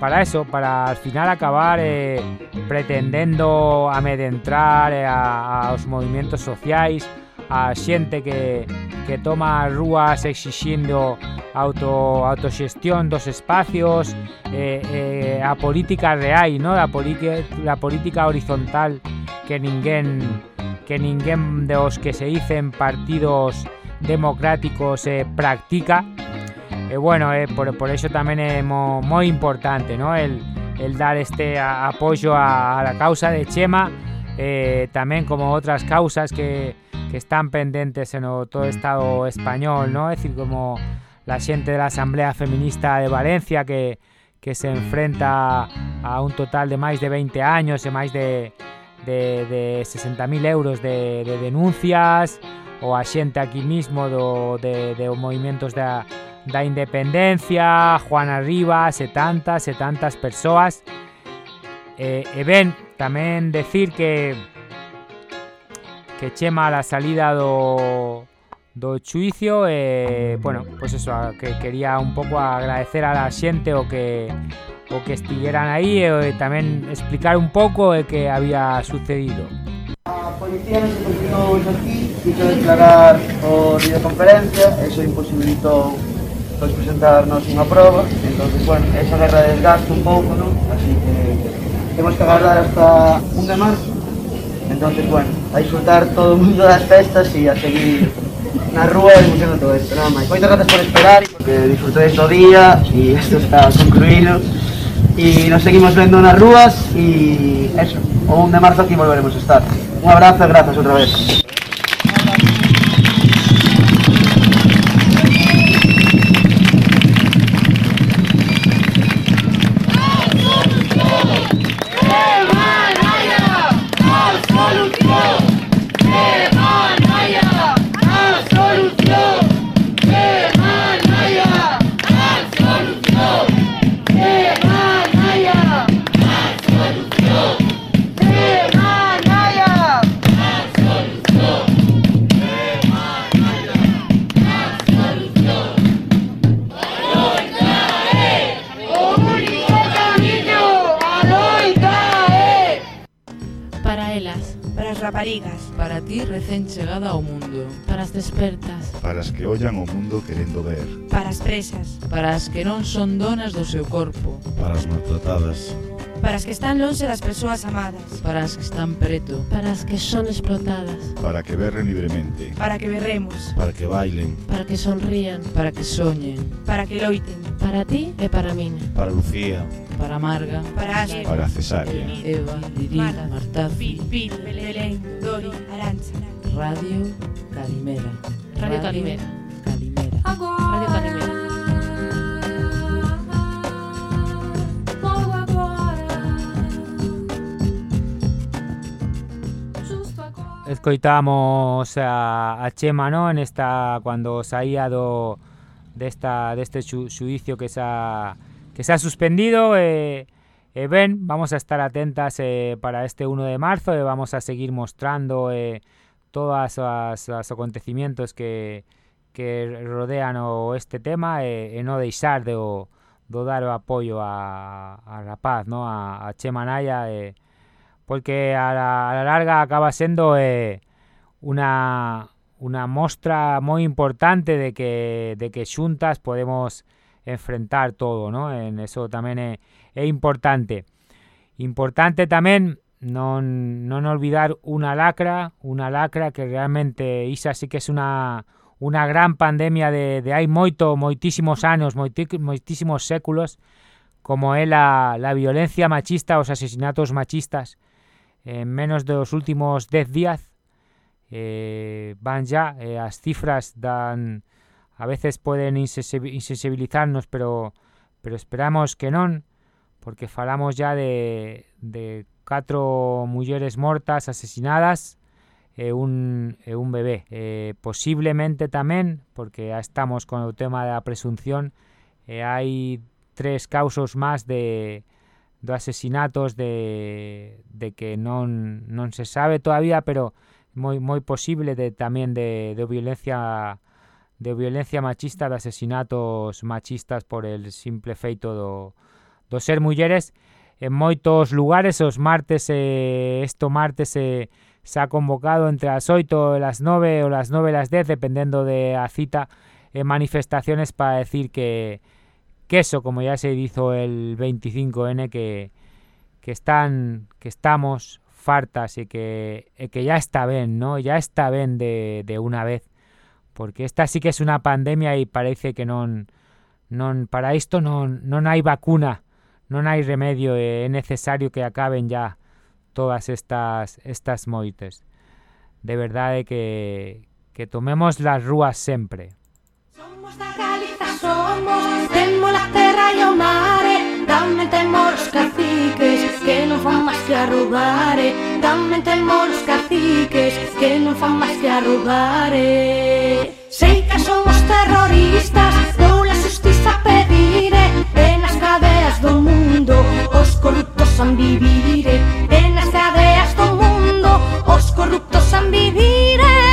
para eso, para al final acabar eh, pretendendo amedrentar eh, a, aos movimentos sociais, a xente que, que toma as rúas exixindo auto, autoxestión dos espacios, eh, eh, a política real, ¿no? a, a política horizontal que ninguén que ninguén dos que se dicen partidos democráticos eh, practica. E bueno, eh, por, por eso é mo, moi importante ¿no? el, el dar este apoyo a, a la causa de Chema, eh, tamén como outras causas que, que están pendentes en o todo Estado español, ¿no? Es decir, como la xente da Asamblea Feminista de Valencia que, que se enfrenta a un total de máis de 20 años e máis de, de, de 60.000 euros de, de denuncias ou a xente aquí mismo do, de, de movimentos da, da independencia, Juana Rivas e tantas e tantas persoas eh, e, e ven Tamén decir que que chema a la salida do do xuicio e, eh, bueno, pois pues eso, que quería un pouco agradecer a la xente o que o que estiveran aí e, tamén explicar un pouco o que había sucedido. A policía non se presentou aquí, quiso declarar o videoconferencia, eso imposibilitou pois, presentarnos unha prova, entonces, bueno, esa guerra desgaste un pouco, non? Así que temos que agardar hasta 1 de marzo entonces bueno, a disfrutar todo o mundo das festas e a seguir na rúa e buscando todo isto, nada máis. Moitas gracias por esperar, porque disfrutéis do día e isto está concluído e nos seguimos vendo nas rúas e eso, o 1 de marzo aquí volveremos a estar. Un abrazo e grazas outra vez. raparigas. Para ti recén chegada ao mundo. Para as despertas. Para as que ollan o mundo querendo ver. Para as presas. Para as que non son donas do seu corpo. Para as maltratadas para as que están lonxe das persoas amadas, para as que están preto, para as que son explotadas, para que berren libremente, para que berremos, para que bailen, para que sonrían, para que soñen, para que loiten, para ti e para min, para Lucía, para Marga, para Axe, para Cesárea, Eva, Didi, Mara, Marta, Pil, Pil, Belén, Dori, Arancha, Radio Calimera. Radio Calimera. Calimera. Radio Calimera. Escoitamos a, a Chema, ¿no? En esta cuando saía do desta deste xu, xuicio que se ha, que se ha suspendido e, e ben, vamos a estar atentas eh, para este 1 de marzo e vamos a seguir mostrando eh, todos os, os acontecimientos que, que rodean o este tema e, non deixar de o, dar o apoio a, a rapaz, ¿no? a, a Chema Naya porque a la, a la larga acaba sendo eh, una, una mostra moi importante de que, de que xuntas podemos enfrentar todo, ¿no? En eso tamén é, é importante. Importante tamén non, non olvidar unha lacra, unha lacra que realmente Isa sí que é unha unha gran pandemia de, de hai moito, moitísimos anos, moiti, moitísimos séculos, como é la, la violencia machista, os asesinatos machistas, En menos dos últimos 10 días eh, van ya, eh, as cifras dan a veces poden insensibilizarnos, pero pero esperamos que non, porque falamos ya de, de catro mulleres mortas, asesinadas, e un, un bebé. Eh, posiblemente tamén, porque ya estamos con o tema da presunción, e hai tres causos máis de do asesinatos de, de que non, non se sabe todavía, pero moi, moi posible de tamén de, de violencia de violencia machista, de asesinatos machistas por el simple feito do, do ser mulleres. En moitos lugares os martes eh, esto martes eh, se ha convocado entre as 8 e as 9 ou as 9 e as 10 dependendo de a cita eh, manifestaciones para decir que que eso, como ya se hizo el 25N, que, que están que estamos fartas e que, que ya está ben, ¿no? Ya está ben de, de unha vez. Porque esta sí que es unha pandemia e parece que non, non para isto non, non hai vacuna, non hai remedio e é necesario que acaben ya todas estas estas moites. De verdade que, que tomemos las rúas sempre. Somos somos. Temo la terra e o mare eh. Tamén temos os caciques Que non fan máis que arrugare eh. Tamén temos os caciques Que non fan máis que arrugare eh. Sei que somos terroristas Dou la justiza pedire E nas cadeas do mundo Os corruptos han vivire E nas cadeas do mundo Os corruptos han vivire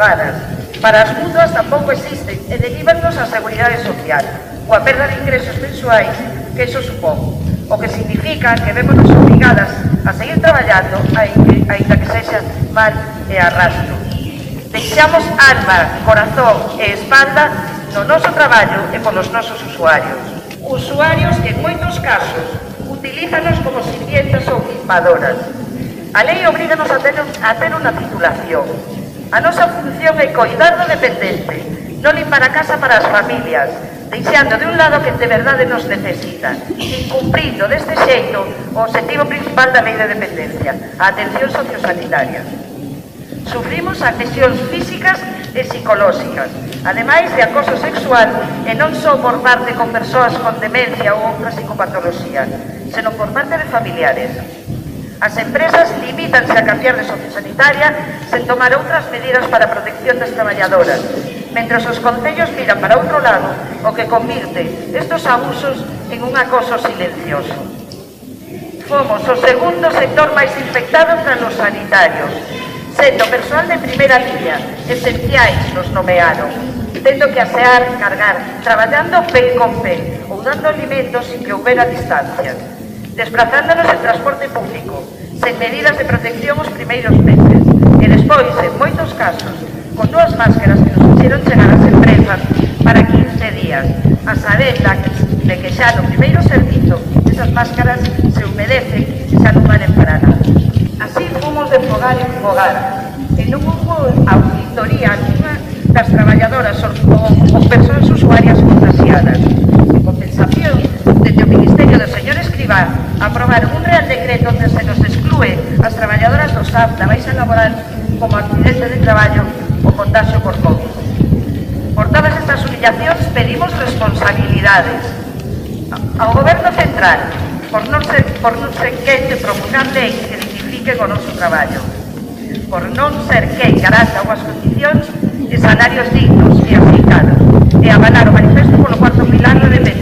revogadas. Para as mutuas tampouco existen e derivannos a Seguridade Social, coa perda de ingresos mensuais que iso supón, o que significa que vémonos obrigadas a seguir traballando aínda que sexa mal e arrastro. Deixamos alma, corazón e espalda no noso traballo e polos nosos usuarios. Usuarios que en moitos casos utilízanos como sirvientas ou limpadoras. A lei obriganos a ter, a ter unha titulación, A nosa función é coidar do dependente, non limpar para casa para as familias, deixando de un lado que de verdade nos necesitan, incumprindo deste xeito o objetivo principal da lei de dependencia, a atención sociosanitaria. Sufrimos agresións físicas e psicolóxicas, ademais de acoso sexual e non só por parte con persoas con demencia ou outra psicopatoloxía, senón por parte de familiares. As empresas limítanse a cambiar de sociosanitaria sen tomar outras medidas para a protección das traballadoras, mentras os concellos miran para outro lado o que convirte estos abusos en un acoso silencioso. Fomos o segundo sector máis infectado tras os sanitarios, sendo personal de primeira línea, esenciais nos nomearon, tendo que asear, cargar, traballando pel con pel, ou dando alimentos sin que houbera distancia desplazándonos en transporte público, sen medidas de protección os primeiros meses, e despois, en moitos casos, con dúas máscaras que nos fixeron chegar as empresas para 15 días, a saber da que, de que xa no primeiro servizo esas máscaras se humedecen e xa non valen para nada. Así fomos de fogar en fogar, e non houve auditoría nunha das traballadoras ou, ou persoas usuarias contagiadas. aprobar un real decreto onde se nos exclúe as traballadoras do SAP da baixa laboral como accidente de traballo o contagio por COVID. Por todas estas humillacións pedimos responsabilidades ao Goberno Central por non ser, por non ser quen de procurar lei que dignifique o noso traballo, por non ser quen garanta unhas condicións e salarios dignos e aplicados, e avalar o manifesto polo cuarto pilar de Medellín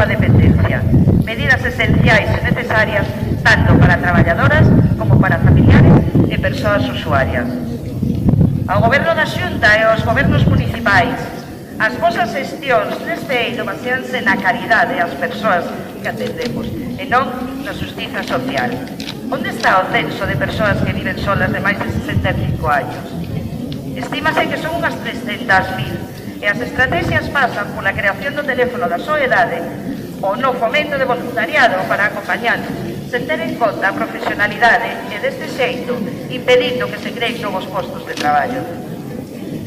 nova dependencia. Medidas esenciais e necesarias tanto para traballadoras como para familiares e persoas usuarias. Ao Goberno da Xunta e aos gobernos municipais, as vosas xestións neste eido baseanse na caridade ás persoas que atendemos e non na justiza social. Onde está o censo de persoas que viven solas de máis de 65 anos? Estímase que son unhas 300.000 E as estrategias pasan pola creación do teléfono da soedade ou no fomento de voluntariado para acompañantes, sen ter en conta a profesionalidade e deste xeito impedindo que se creen novos postos de traballo.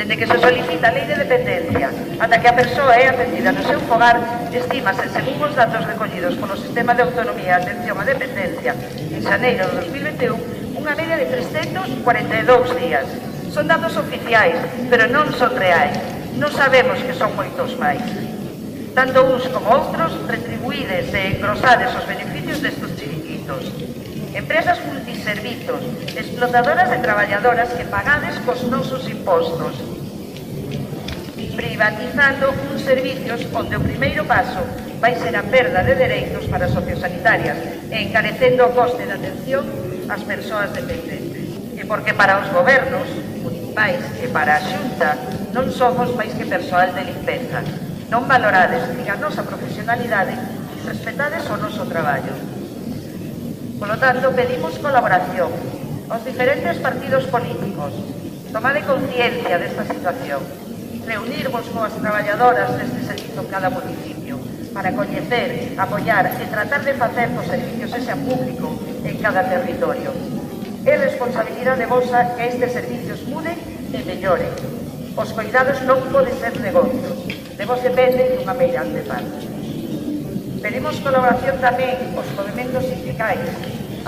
Dende que se solicita a lei de dependencia ata que a persoa é atendida no seu fogar, estímase, según os datos recollidos polo Sistema de Autonomía e Atención á Dependencia, en xaneiro de 2021, unha media de 342 días. Son datos oficiais, pero non son reais. Non sabemos que son moitos máis. Tanto uns como outros, retribuídes e engrosades os beneficios destos chiringuitos. Empresas multiservizos, explotadoras e traballadoras que pagades cos nosos impostos, privatizando uns servicios onde o primeiro paso vai ser a perda de dereitos para sociosanitarias e encarecendo o coste de atención ás persoas dependentes. E porque para os gobernos municipais e para a xunta Non somos máis que persoal de limpeza. Non valorades nin a nosa profesionalidade, respetades o noso traballo. Polo tanto, pedimos colaboración aos diferentes partidos políticos. Tomade conciencia desta situación. Reunirvos coas traballadoras deste servizo en cada municipio para coñecer, apoiar e tratar de facer que os servicios sexan público en cada territorio. É responsabilidade vosa que estes servicios muden e melloren. Os cuidados non poden ser negocio. De vos depende dunha meirante parte. Pedimos colaboración tamén os movimentos sindicais.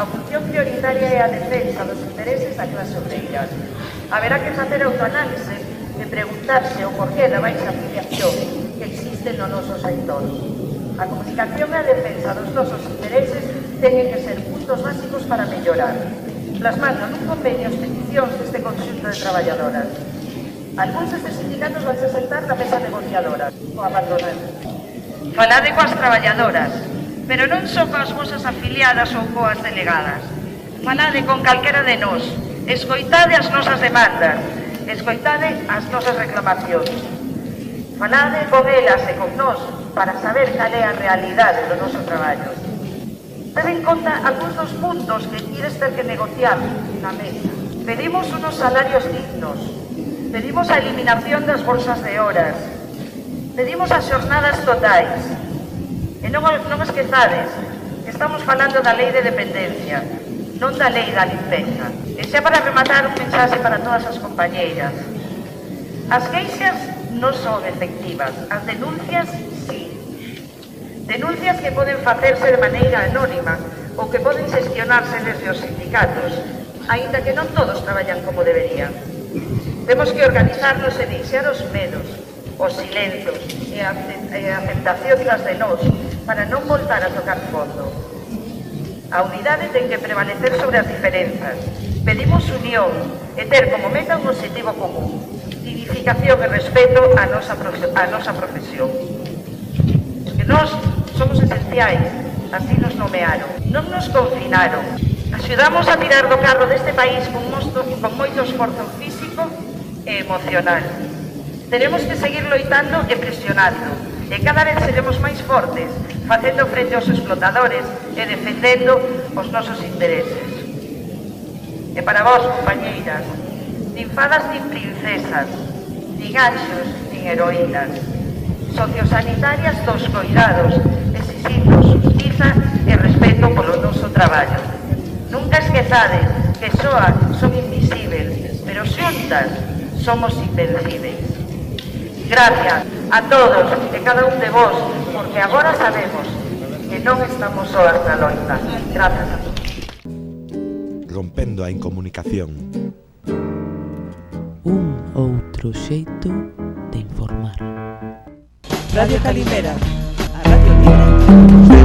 A función prioritaria é a defensa dos intereses da clase obreira. Haberá que facer autoanálise e preguntarse o porqué da baixa afiliación que existe no noso sector. A comunicación e a defensa dos nosos intereses teñen que ser puntos básicos para mellorar, plasmando nun convenio as peticións deste conxunto de traballadoras. Algúns destes sindicatos van se sentar na mesa negociadora, o abandonar. Falade coas traballadoras, pero non só coas vosas afiliadas ou coas delegadas. Falade con calquera de nós, escoitade as nosas demandas, escoitade as nosas reclamacións. Falade con elas e con nós para saber cal é a realidade do noso traballo. Ten en conta algúns dos puntos que quires ter que negociar na mesa. Pedimos unos salarios dignos, Pedimos a eliminación das bolsas de horas. Pedimos as xornadas totais. E non, non esquezades, estamos falando da lei de dependencia, non da lei da limpeza. E xa para rematar un mensaxe para todas as compañeiras. As queixas non son efectivas, as denuncias sí. Denuncias que poden facerse de maneira anónima ou que poden xestionarse desde os sindicatos, aínda que non todos traballan como deberían. Temos que organizarnos e deixar os medos, os silencios e a aceptación das de nós para non voltar a tocar fondo. A unidade ten que prevalecer sobre as diferenzas. Pedimos unión e ter como meta un objetivo común, dignificación e respeto á nosa, a nosa profesión. Que nós somos esenciais, así nos nomearon, non nos confinaron. Axudamos a tirar do carro deste país con, mosto, con moito esforzo físico e emocional. Tenemos que seguir loitando e presionando, e cada vez seremos máis fortes, facendo frente aos explotadores e defendendo os nosos intereses. E para vós, compañeiras, nin fadas nin princesas, nin anxos nin heroínas, sociosanitarias dos coidados, exigindo justiza e respeto polo noso traballo. Nunca esquezades que soa son invisibles, pero xuntas somos invencibles. Gracias a todos e cada un de vos, porque agora sabemos que non estamos soas na loita. Gracias a todos. Rompendo a incomunicación. Un outro xeito de informar. Radio Calimera, a Radio Libra.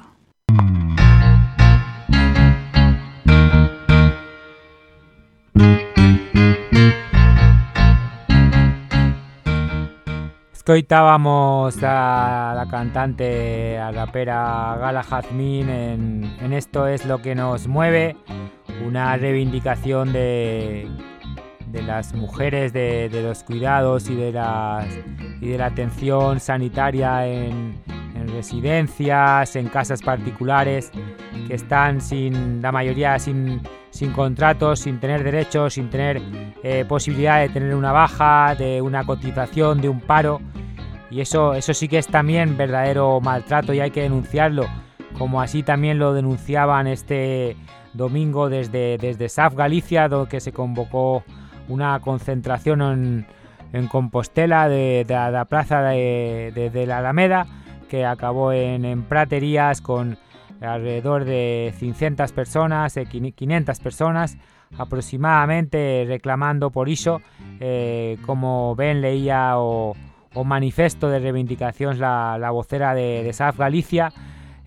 Escoitábamos a la cantante, a rapera Gala Jazmín en, en Esto es lo que nos mueve, una reivindicación de, de las mujeres, de, los cuidados y de, las, y de la atención sanitaria en, en residencias, en casas particulares, que están sin, la mayoría sin, sin contratos, sin tener derechos, sin tener eh, posibilidad de tener una baja, de una cotización, de un paro. Y eso, eso sí que es también verdadero maltrato y hay que denunciarlo, como así también lo denunciaban este domingo desde, desde SAF Galicia, donde se convocó una concentración en, en Compostela de, la plaza de, de, la Alameda, que acabó en, en praterías con alrededor de 500 personas, eh, 500 personas aproximadamente reclamando por iso eh, como ben leía o, o manifesto de reivindicacións la, la vocera de, SAF Galicia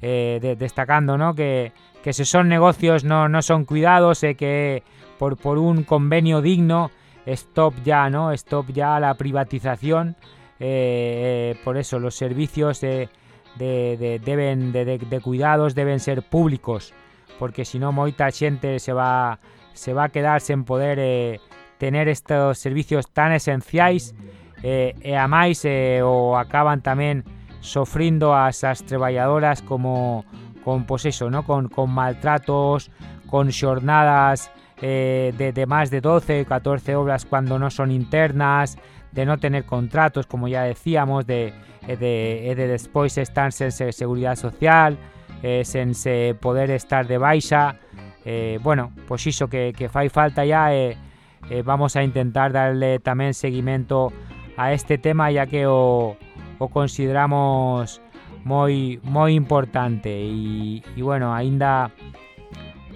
eh, de, destacando ¿no? que, que se son negocios no, no son cuidados e que por, por un convenio digno stop ya, ¿no? Stop ya la privatización eh, eh, por eso los servicios de, de, de, deben de, cuidados deben ser públicos porque si no moita xente se va se va a quedar sen poder eh, tener estos servicios tan esenciais eh, eh e a máis eh, o acaban tamén sofrindo as, as traballadoras como con pois eso, no? con, con maltratos, con xornadas eh, de, de máis de 12 14 obras cando non son internas, de no tener contratos, como ya decíamos, de, eh, de, eh, de despois estar sen seguridade social, eh, sen se poder estar de baixa, eh, bueno, pois iso que, que fai falta ya, eh, eh, vamos a intentar darle tamén seguimento a este tema ya que o, consideramos moi moi importante. E, e bueno, aínda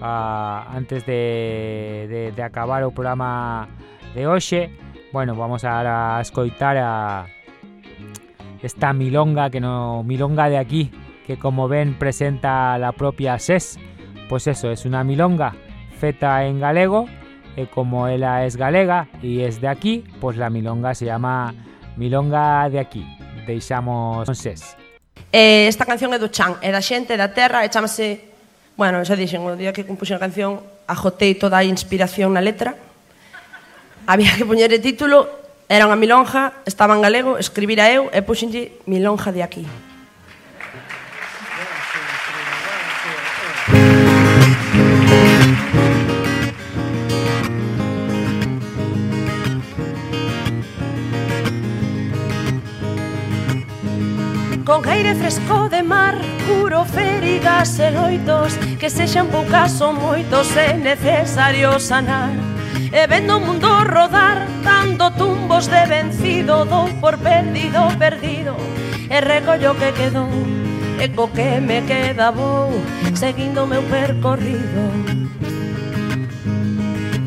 antes de, de, acabar o programa de hoxe bueno, vamos a, a a esta milonga que no milonga de aquí que como ven presenta la propia SES. Pues eso, es una milonga feta en galego e como ela es galega e es de aquí, pois pues milonga se llama Milonga de aquí. Deixamos entonces. Eh, esta canción é do Chan, é da xente, da terra, e chamase... Bueno, xa dixen, o día que compuxen a canción, ajotei toda a inspiración na letra. Había que poñer título, era unha milonja, estaba en galego, escribira eu e puxenlle Milonja de aquí. Con aire fresco de mar Curo feridas e loitos Que sexan poucas ou moitos É necesario sanar. E vendo o mundo rodar Dando tumbos de vencido Dou por perdido, perdido. E recollo que quedou E co que me queda vou Seguindo meu percorrido.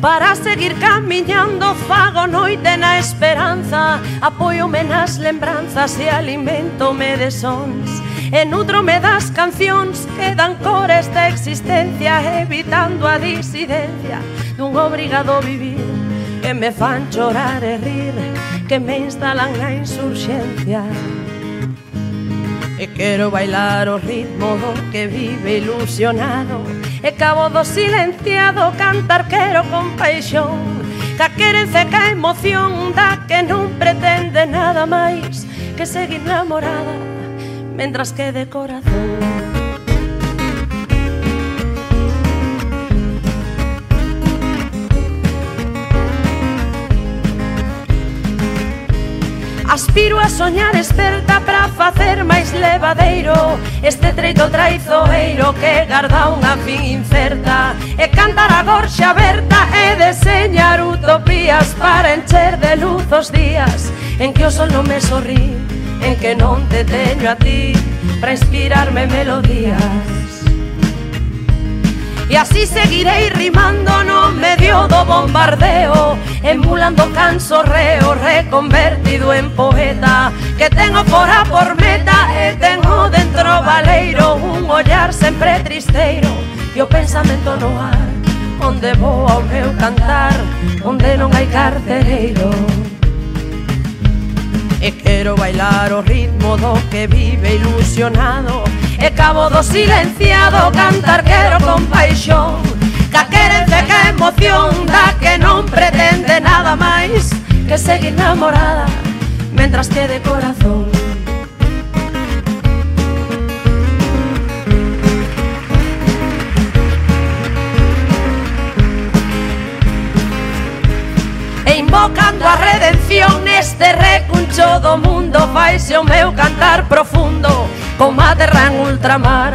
Para seguir camiñando fago noite na esperanza. Apoiome nas lembranzas e alimentome de sons. E nutrome das cancións que dan cor esta existencia Evitando a disidencia dun obrigado vivir. Que me fan chorar e rir Que me instalan na insurxencia. E quero bailar o ritmo do que vive ilusionado E cabo do silenciado cantar quero con paixón Ca querense ca emoción da que non pretende nada máis Que seguir namorada mentras que de corazón. Aspiro a soñar esperta para facer máis levadeiro. Este treito traizoeiro que garda unha fin incerta. E cantar a gorxa aberta e deseñar utopías Para encher de luz os días en que o sol non me sorrí En que non te teño a ti para inspirarme melodías. Y así seguiré rimando, no me dio do bombardeo, emulando canso reo, reconvertido en poeta, que tengo fora por meta, e tengo dentro valeiro, un ollar sempre tristeiro, e o pensamento no ar, onde vou ao meu cantar, onde non hai cartereiro. E quero bailar o ritmo do que vive ilusionado, E cabo do silenciado cantar quero con paixón. Ca querense que emoción Da que non pretende nada máis Que seguir namorada Mentras que de corazón. E invocando a redención neste recuncho do mundo Faise o meu cantar profundo comadra en ultramar.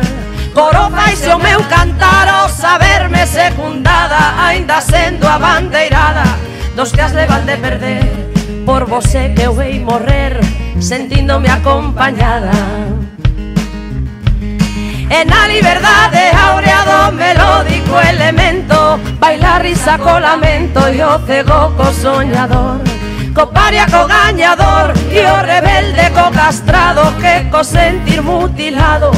Coro faise o meu cantar ao saberme secundada Ainda sendo a bandeirada dos que as levan de perder Por vosé que eu vei morrer sentíndome acompañada. E na liberdade áurea do melódico elemento Bailar risa co lamento e o cego co soñador. Co paria co gañador e o oh rebelde co castrado Que co sentir mutilado.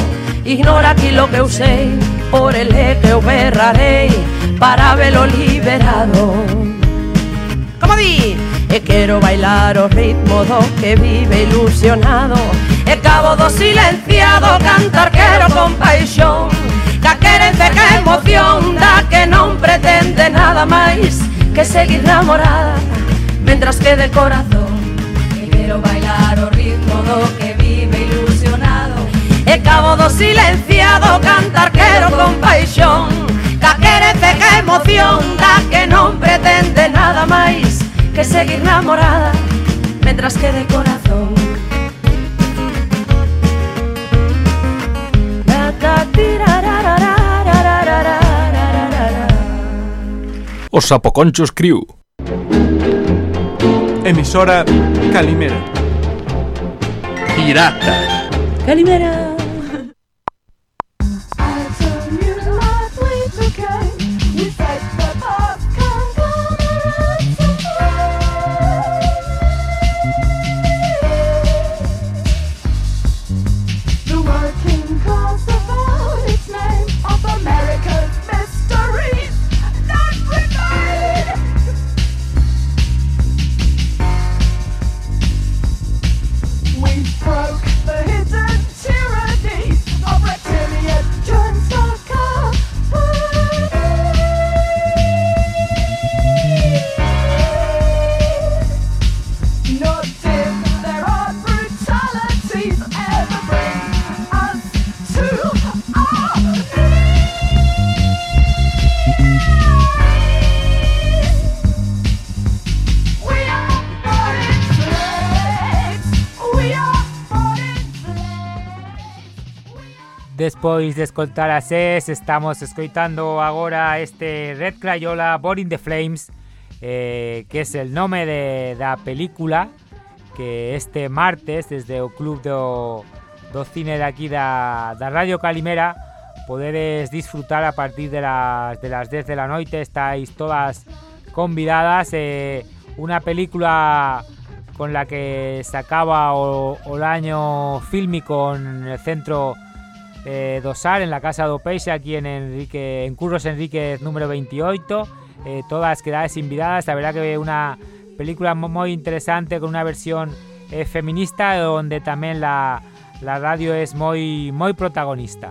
Ignora aquilo que eu sei Por el que eu berrarei Para velo liberado. Como di? Eh, e quero bailar o ritmo do que vive ilusionado. E cabo do silenciado cantar quero con paixón. Da querencia que emoción Da que non pretende nada máis Que seguir namorada Mientras quede el corazón Que quero bailar o ritmo do que vive ilusionado. E cabo do silenciado cantar quero con paixón. Ca querece que emoción Da que non pretende nada máis Que seguir namorada Mientras quede el corazón. Os Sapoconchos Crew Emisora Calimera. Pirata. Calimera. Despois de escoltar a SES estamos escoitando agora este Red Crayola Boring the Flames eh, que es el nome de, da película que este martes desde o club do, do cine de aquí da, da Radio Calimera podedes disfrutar a partir de las, de las 10 de la noite estáis todas convidadas. eh, una película con la que se acaba el año fílmico en el centro eh, Dosar, en la Casa do Peixe, aquí en, Enrique, en Curros Enríquez número 28. Eh, todas quedadas invitadas. La verdad que una película muy interesante con una versión eh, feminista donde también la, la radio es muy, muy protagonista.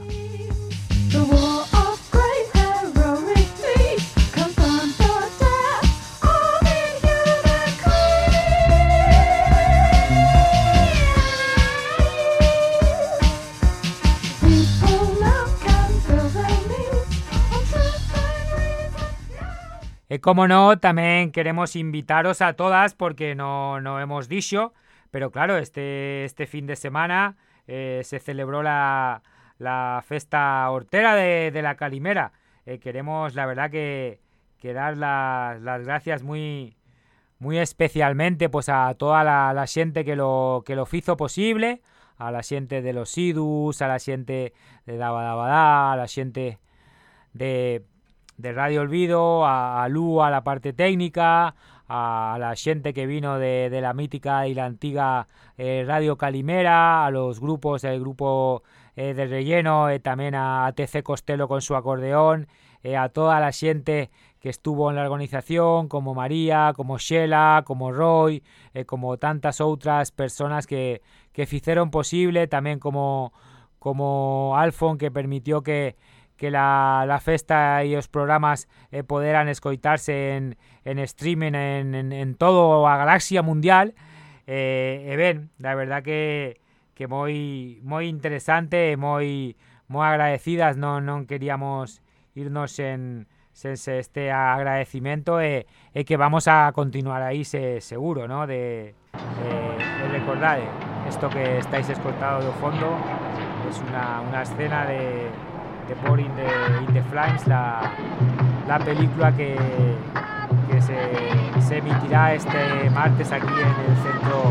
Eh, como no, también queremos invitaros a todas porque no, no hemos dicho, pero claro, este, este fin de semana eh, se celebró la, la festa hortera de, de la Calimera. Eh, queremos, la verdad, que, dar la- las gracias muy, muy especialmente pues a toda la, la gente que lo, que lo hizo posible, a la gente de los Idus, a la gente de Dabadabadá, a la gente de, de Radio Olvido, a, Lu, a la parte técnica, a la gente que vino de, de la mítica y la antigua eh, Radio Calimera, a los grupos, el grupo eh, de relleno, eh, también a TC Costello con su acordeón, eh, a toda la gente que estuvo en la organización, como María, como Shela, como Roy, eh, como tantas otras personas que, que hicieron posible, también como, como Alfon, que permitió que, que la, la festa y los programas eh, poderan escoitarse en, en streaming en, en, en todo a galaxia mundial. Eh, e ben, la verdad que, que moi moi interesante e moi moi agradecidas, non non queríamos irnos en sense este agradecimiento e, e que vamos a continuar aí se, seguro, ¿no? De, de, de recordade, esto que estáis escoltado do fondo es una, una escena de, de Boring in the, in the Flames, la, la película que, que se, se emitirá este martes aquí en el centro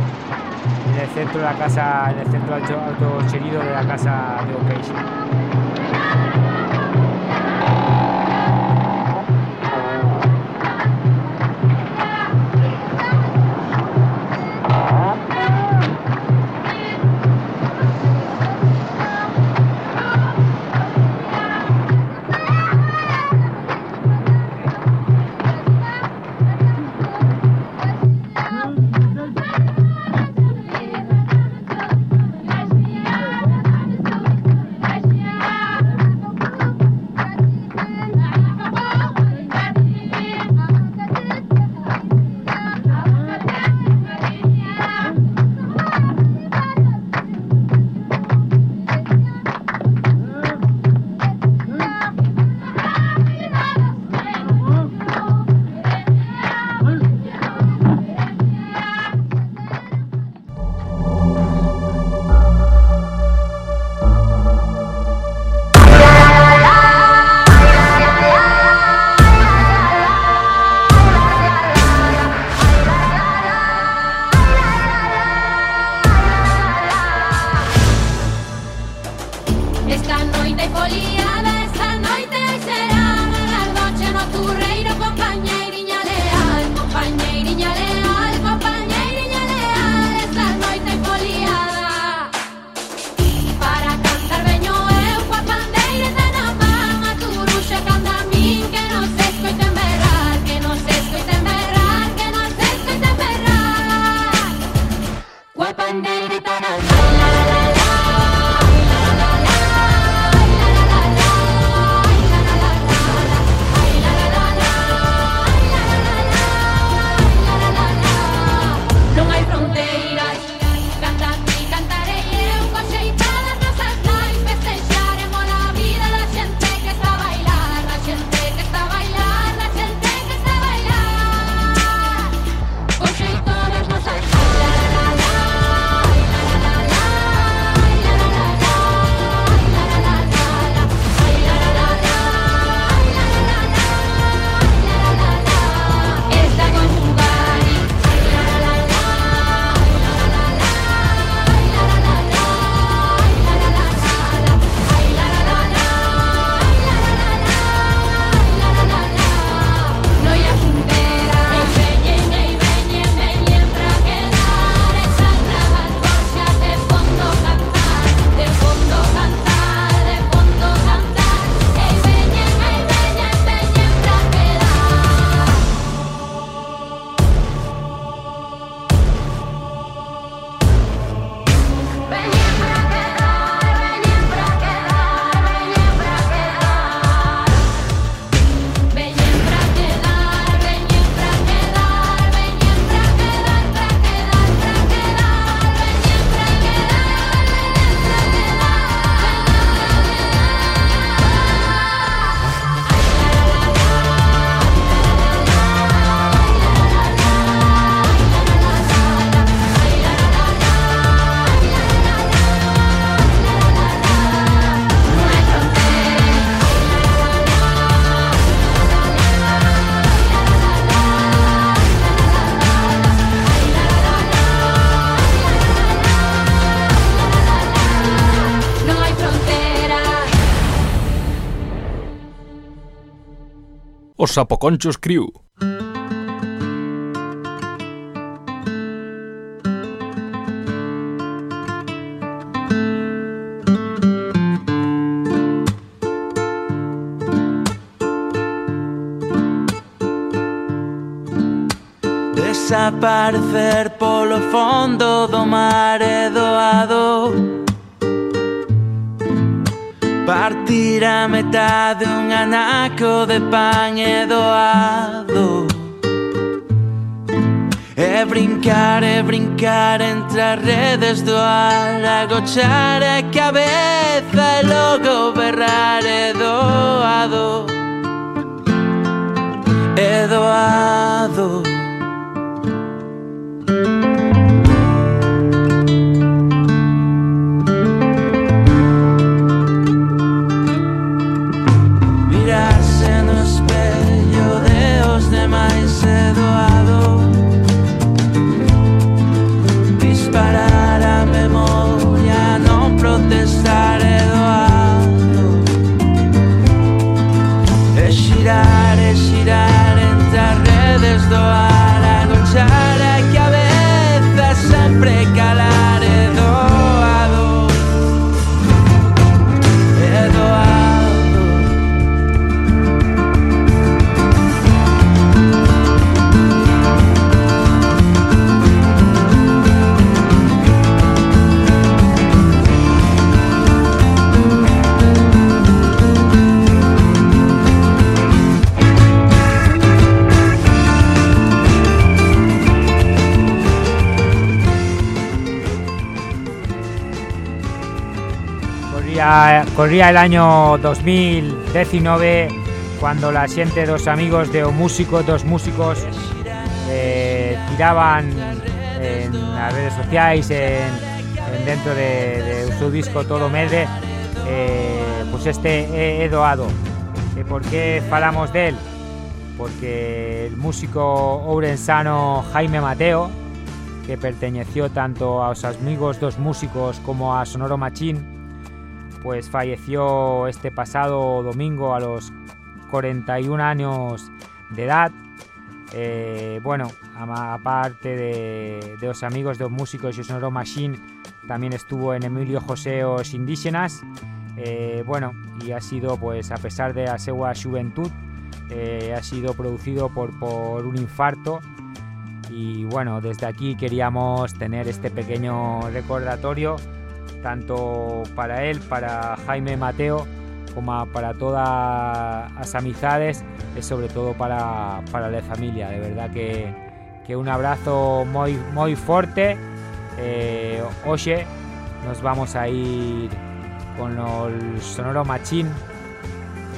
en el centro de la casa en el centro auto- autocherido de la casa de Opeixe. Os Sapoconchos Crew. Desaparecer polo fondo do mar un anaco de pan e doado E brincar e brincar entre as redes do ar Agochar a cabeza e logo berrar e doado E doado Corría, el año 2019 cuando la xente dos amigos de O Músico, dos músicos eh, tiraban en las redes sociais en, en dentro de, de seu disco Todo Mede eh, pues este é doado e por que falamos del? porque el músico ourensano Jaime Mateo que perteneció tanto a los amigos dos músicos como a Sonoro Machín pues falleció este pasado domingo a los 41 años de edad. Eh, bueno, aparte de, los amigos de los músicos y Sonoro Machine, también estuvo en Emilio José Os Indígenas. Eh, bueno, y ha sido, pues, a pesar de la juventud, eh, ha sido producido por, por un infarto. Y bueno, desde aquí queríamos tener este pequeño recordatorio tanto para él, para Jaime Mateo, como para todas las amistades y sobre todo para, para la familia. De verdad que, que un abrazo muy, muy fuerte. Eh, oye, nos vamos a ir con el Sonoro Machín.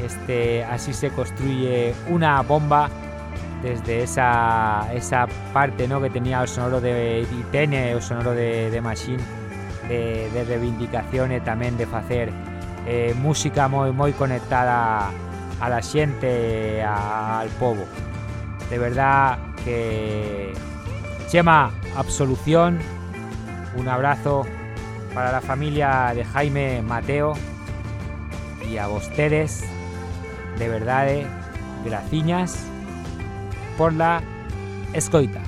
Este, así se construye una bomba desde esa, esa parte ¿no? que tenía el sonoro de y tiene el sonoro de, de Machine de, de reivindicación e de facer eh, música moi moi conectada a la xente a- al povo. De verdad que Chema, absolución, un abrazo para la familia de Jaime Mateo y a vostedes, de verdade, graciñas por la escoita.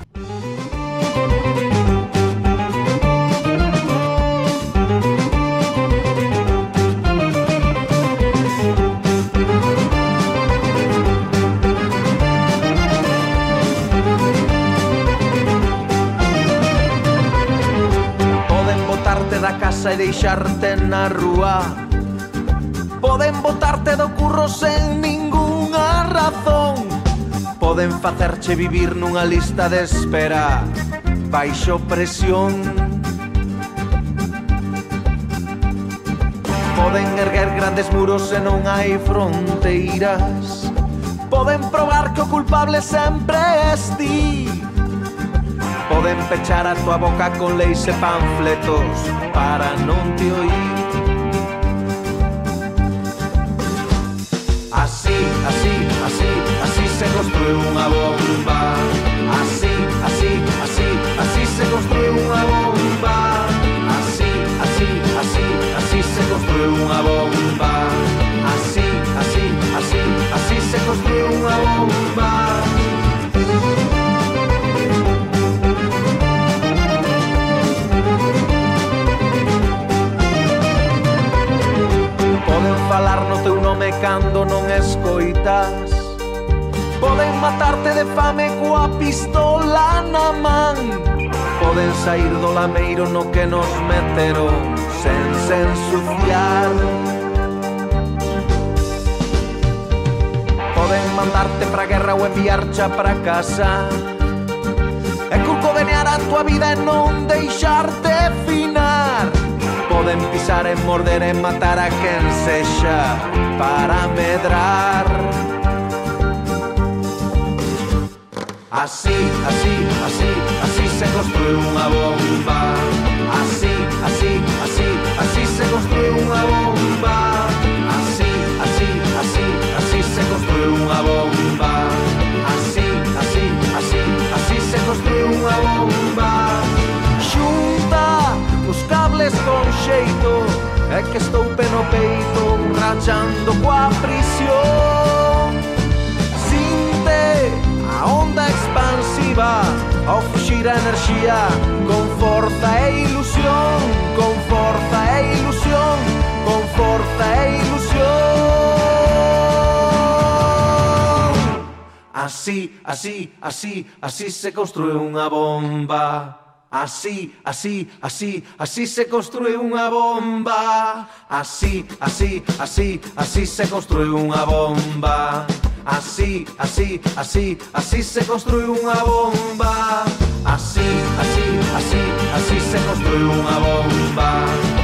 deixarte na rúa. Poden botarte do curro sen ningunha razón. Poden facerche vivir nunha lista de espera Baixo presión. Poden erguer grandes muros e non hai fronteiras. Poden probar que o culpable sempre es ti. Poden pechar a tua boca con leis e panfletos. Para non te oír perdas Poden matarte de fame coa pistola na man Poden sair do lameiro no que nos meteron sen se ensuciar Poden mandarte pra guerra ou enviarcha pra casa. E curcovenear a tua vida e non deixarte finar. Poden pisar e morder e matar a quen sexa para medrar Así, así, así, así se construe unha bomba. Así, así, así, así se construe unha bomba. Así, así, así, así se construe unha bomba os cables con xeito É que estou peno peito rachando coa prisión. Sinte a onda expansiva ao fuxir a con forza e ilusión con forza e ilusión con forza e ilusión. Así, así, así, así se construe unha bomba Así, así, así, así se construe unha bomba. Así, así, así, así se construe unha bomba. Así, así, así, así se construe unha bomba. Así, así, así, así se construe unha bomba.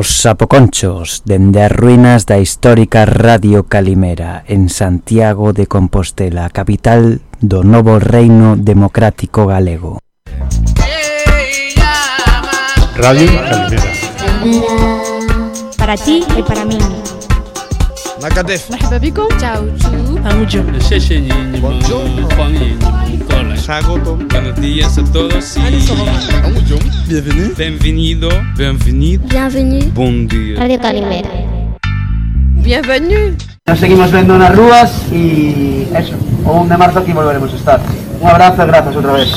Os Sapoconchos, dende as ruínas da histórica Radio Calimera, en Santiago de Compostela, capital do novo Reino Democrático Galego. Radio Calimera. Para ti e para min. Nakatef. مرحبا بكم. تشاو تشو. Buenos días a todos y bienvenido. Bienvenido. Bienvenido. Bienvenido. Buen día. Radio Calimera. Bienvenido. Nos seguimos viendo en las y eso. Un de marzo aquí volveremos a estar. Un abrazo gracias otra vez.